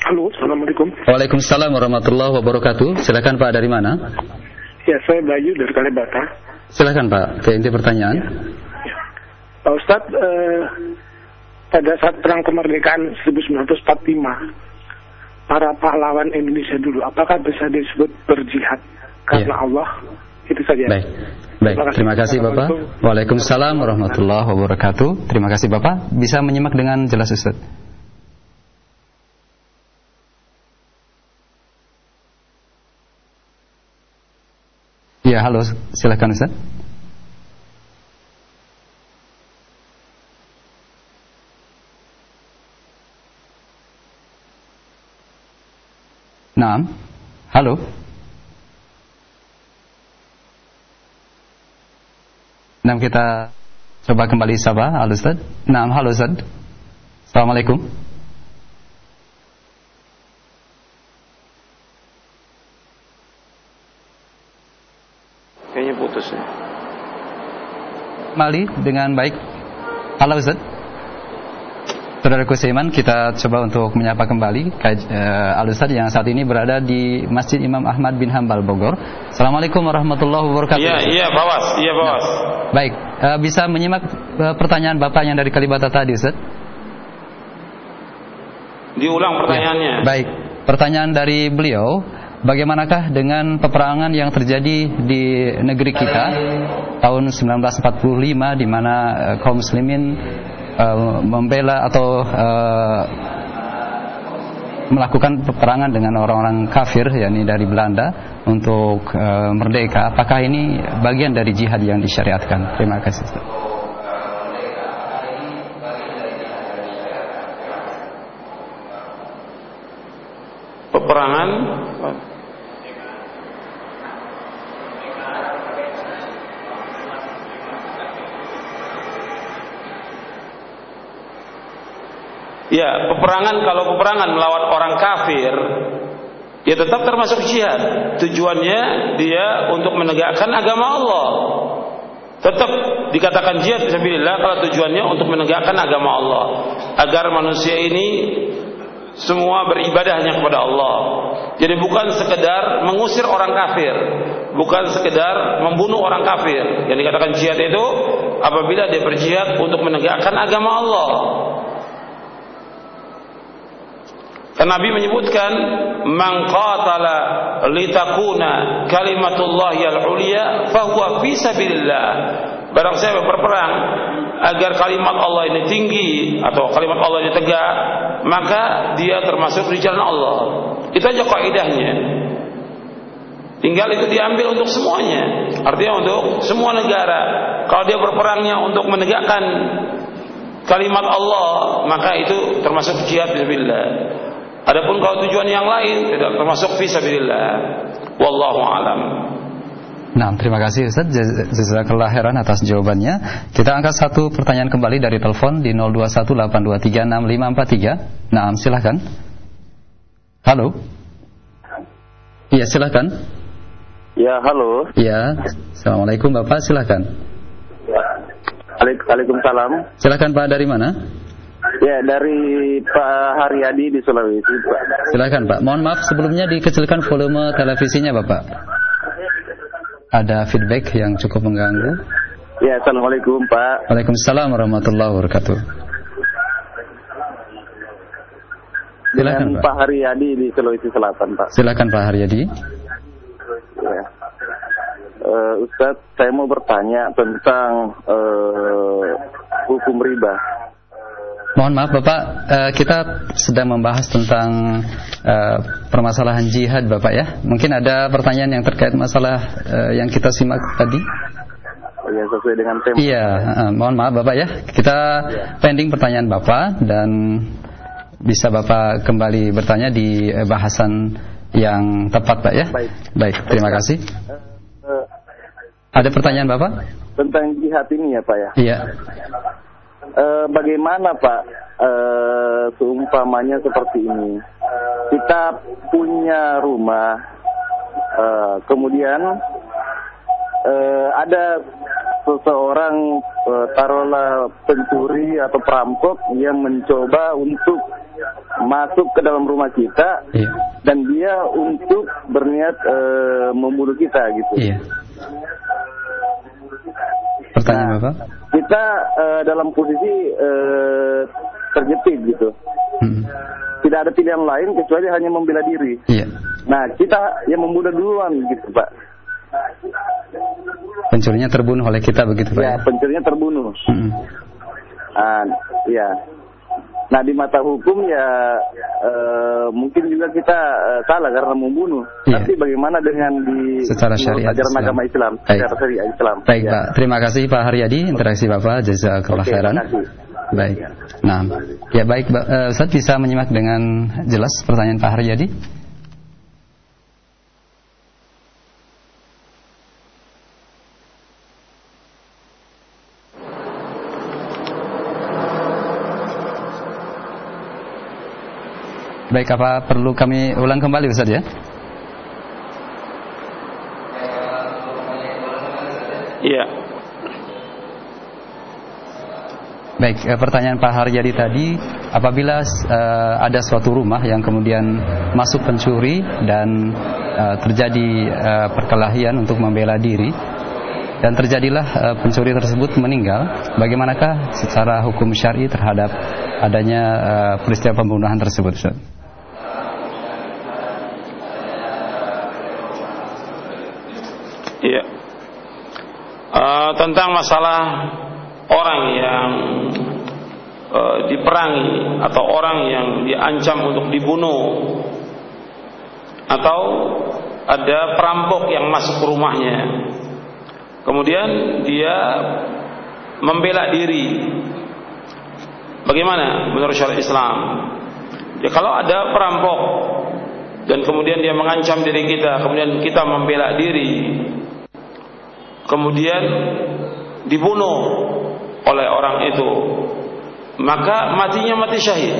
Halo, Assalamualaikum. Waalaikumsalam warahmatullahi wabarakatuh. Silakan Pak dari mana? Ya, saya Bayu dari Kalibata. Silakan Pak, ke inti pertanyaan. Pak Ustadz, eh, pada saat perang kemerdekaan 1945, para pahlawan Indonesia dulu, apakah bisa disebut berjihad karena ya. Allah? Itu saja. Baik. Baik, terima kasih Bapak. Waalaikumsalam warahmatullahi wabarakatuh. Terima kasih Bapak. Bisa menyimak dengan jelas Ustaz. Ya, halo. Silakan Ustaz. Nah, halo. Nah, kita coba kembali sapa, halo Ustaz. Nah, halo Ustaz. Assalamualaikum. Kembali dengan baik. Halo Ustaz. Saudara Kusaiman, kita coba untuk menyapa kembali uh, Al Ustaz yang saat ini berada di Masjid Imam Ahmad bin Hambal Bogor. Assalamualaikum warahmatullahi wabarakatuh. Iya, iya, Bawas, iya, Bawas. Nah, baik, uh, bisa menyimak uh, pertanyaan Bapak yang dari Kalibata tadi, Ustaz? Diulang pertanyaannya. Ya, baik, pertanyaan dari beliau, bagaimanakah dengan peperangan yang terjadi di negeri kita tahun 1945 di mana uh, kaum muslimin uh, membela atau uh, melakukan peperangan dengan orang-orang kafir yakni dari Belanda untuk uh, merdeka? Apakah ini bagian dari jihad yang disyariatkan? Terima kasih peperangan Ya, peperangan kalau peperangan melawan orang kafir, ya tetap termasuk jihad. Tujuannya dia untuk menegakkan agama Allah. Tetap dikatakan jihad fisabilillah kalau tujuannya untuk menegakkan agama Allah agar manusia ini semua beribadah hanya kepada Allah. Jadi bukan sekedar mengusir orang kafir, bukan sekedar membunuh orang kafir. Yang dikatakan jihad itu apabila dia berjihad untuk menegakkan agama Allah. Karena Nabi menyebutkan man qatala litakuna kalimatullah al-ulya fahuwa fi sabilillah. Barang siapa berperang agar kalimat Allah ini tinggi atau kalimat Allah ini tegak, maka dia termasuk di jalan Allah. Itu aja kaidahnya. Tinggal itu diambil untuk semuanya. Artinya untuk semua negara. Kalau dia berperangnya untuk menegakkan kalimat Allah, maka itu termasuk jihad fisabilillah. Adapun kalau tujuan yang lain tidak termasuk fisabilillah. Wallahu alam. Nah, terima kasih Ustaz Jazakallah khairan atas jawabannya. Kita angkat satu pertanyaan kembali dari telepon di 0218236543. Nah, silahkan. Halo. Iya, silahkan. Ya, halo. Iya. Assalamualaikum Bapak, silahkan. Waalaikumsalam. Silahkan Pak, dari mana? Ya, dari Pak Haryadi di Sulawesi, Pak. Silahkan Pak. Mohon maaf sebelumnya dikecilkan volume televisinya Bapak. Ada feedback yang cukup mengganggu. Ya, Assalamualaikum Pak. Waalaikumsalam warahmatullahi wabarakatuh. Silakan Dengan Pak. Pak Haryadi di Sulawesi Selatan, Pak. Silakan Pak Haryadi. Ya. Eh, Ustadz, saya mau bertanya tentang eh, hukum riba. Mohon maaf Bapak, eh, kita sedang membahas tentang eh, permasalahan jihad Bapak ya. Mungkin ada pertanyaan yang terkait masalah eh, yang kita simak tadi. Ya, sesuai dengan tema. Iya, mohon maaf Bapak ya. Kita pending pertanyaan Bapak dan bisa Bapak kembali bertanya di bahasan yang tepat Pak ya. Baik. Baik, terima kasih. Ada pertanyaan Bapak? tentang jihad ini ya, Pak ya. Iya. Eh, bagaimana Pak eh, seumpamanya seperti ini kita punya rumah eh, kemudian eh, ada seseorang eh, taruhlah pencuri atau perampok yang mencoba untuk masuk ke dalam rumah kita Iya. dan dia untuk berniat eh, membunuh kita gitu Iya. Pertanyaan Bapak? kita eh, dalam posisi eh, terjepit gitu Hmm. tidak ada pilihan lain kecuali hanya membela diri. Iya. Nah, kita yang membunuh duluan gitu, Pak. Pencurinya terbunuh oleh kita begitu Pak. Ya, pencurinya terbunuh. Hmm. Ah, ya. Nah, di mata hukum ya eh, mungkin juga kita eh, salah karena membunuh. Iya. Tapi bagaimana dengan di Secara syariat ajaran Islam. agama Islam, Baik. secara syariat Islam. Baik Ya. Pak, terima kasih Pak Haryadi interaksi Bapak jazakallah Oke, khairan. Baik. Nah, ya baik Pak, Eh, Ustaz bisa menyimak dengan jelas pertanyaan Pak Haryadi? Baik, apa perlu kami ulang kembali Ustaz ya? Iya. Baik, eh, pertanyaan Pak Haryadi tadi, apabila eh, ada suatu rumah yang kemudian masuk pencuri dan eh, terjadi eh, perkelahian untuk membela diri dan terjadilah eh, pencuri tersebut meninggal, bagaimanakah secara hukum syar'i terhadap adanya eh, peristiwa pembunuhan tersebut? Ustaz? Iya. Eh, tentang masalah orang yang eh, diperangi atau orang yang diancam untuk dibunuh atau ada perampok yang masuk ke rumahnya. Kemudian dia membela diri. Bagaimana menurut syariat Islam? Ya kalau ada perampok dan kemudian dia mengancam diri kita, kemudian kita membela diri, kemudian dibunuh oleh orang itu maka matinya mati syahid.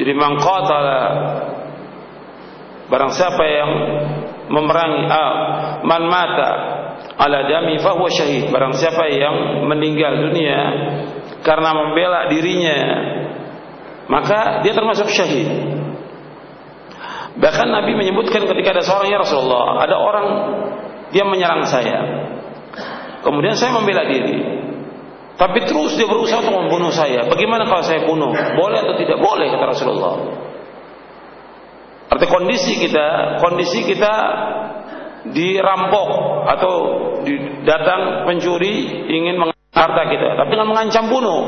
Jadi mangqatala barang siapa yang memerangi ah, man mata ala dami fahuwa syahid. Barang siapa yang meninggal dunia karena membela dirinya maka dia termasuk syahid Bahkan Nabi menyebutkan ketika ada seorang ya Rasulullah, ada orang dia menyerang saya. Kemudian saya membela diri. Tapi terus dia berusaha untuk membunuh saya. Bagaimana kalau saya bunuh? Boleh atau tidak boleh kata Rasulullah. Arti kondisi kita, kondisi kita dirampok atau datang pencuri ingin mengambil kita, tapi dengan mengancam bunuh.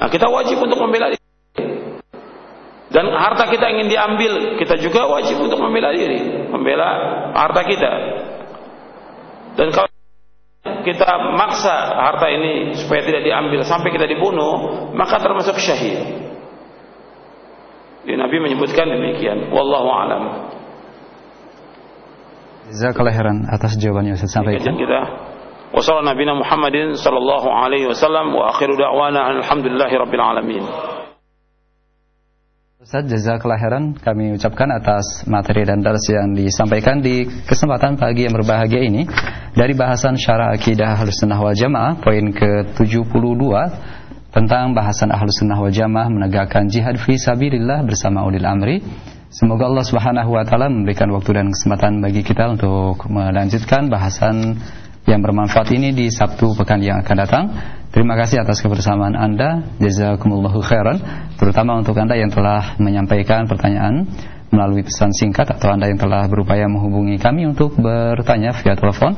Nah, kita wajib untuk membela diri. Dan harta kita ingin diambil, kita juga wajib untuk membela diri, membela harta kita. Dan kalau kita maksa harta ini supaya tidak diambil sampai kita dibunuh, maka termasuk syahid. Jadi Nabi menyebutkan demikian. Wallahu a'lam. Jazakallah khairan atas jawabannya Ustaz sampaikan. Kita Wassalamu Nabi Muhammadin sallallahu alaihi wasallam wa akhiru da'wana alhamdulillahi rabbil alamin. Ustaz jazakallah khairan kami ucapkan atas materi dan dars yang disampaikan di kesempatan pagi yang berbahagia ini dari bahasan syarah akidah Ahlussunnah wal Jamaah poin ke-72 tentang bahasan Ahlussunnah wal Jamaah menegakkan jihad fi sabilillah bersama ulil amri. Semoga Allah Subhanahu wa taala memberikan waktu dan kesempatan bagi kita untuk melanjutkan bahasan yang bermanfaat ini di Sabtu pekan yang akan datang. Terima kasih atas kebersamaan Anda. Jazakumullahu khairan. Terutama untuk Anda yang telah menyampaikan pertanyaan melalui pesan singkat atau Anda yang telah berupaya menghubungi kami untuk bertanya via telepon.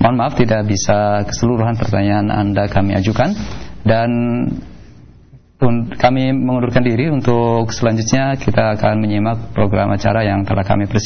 Mohon maaf tidak bisa keseluruhan pertanyaan Anda kami ajukan dan kami mengundurkan diri untuk selanjutnya kita akan menyimak program acara yang telah kami persiapkan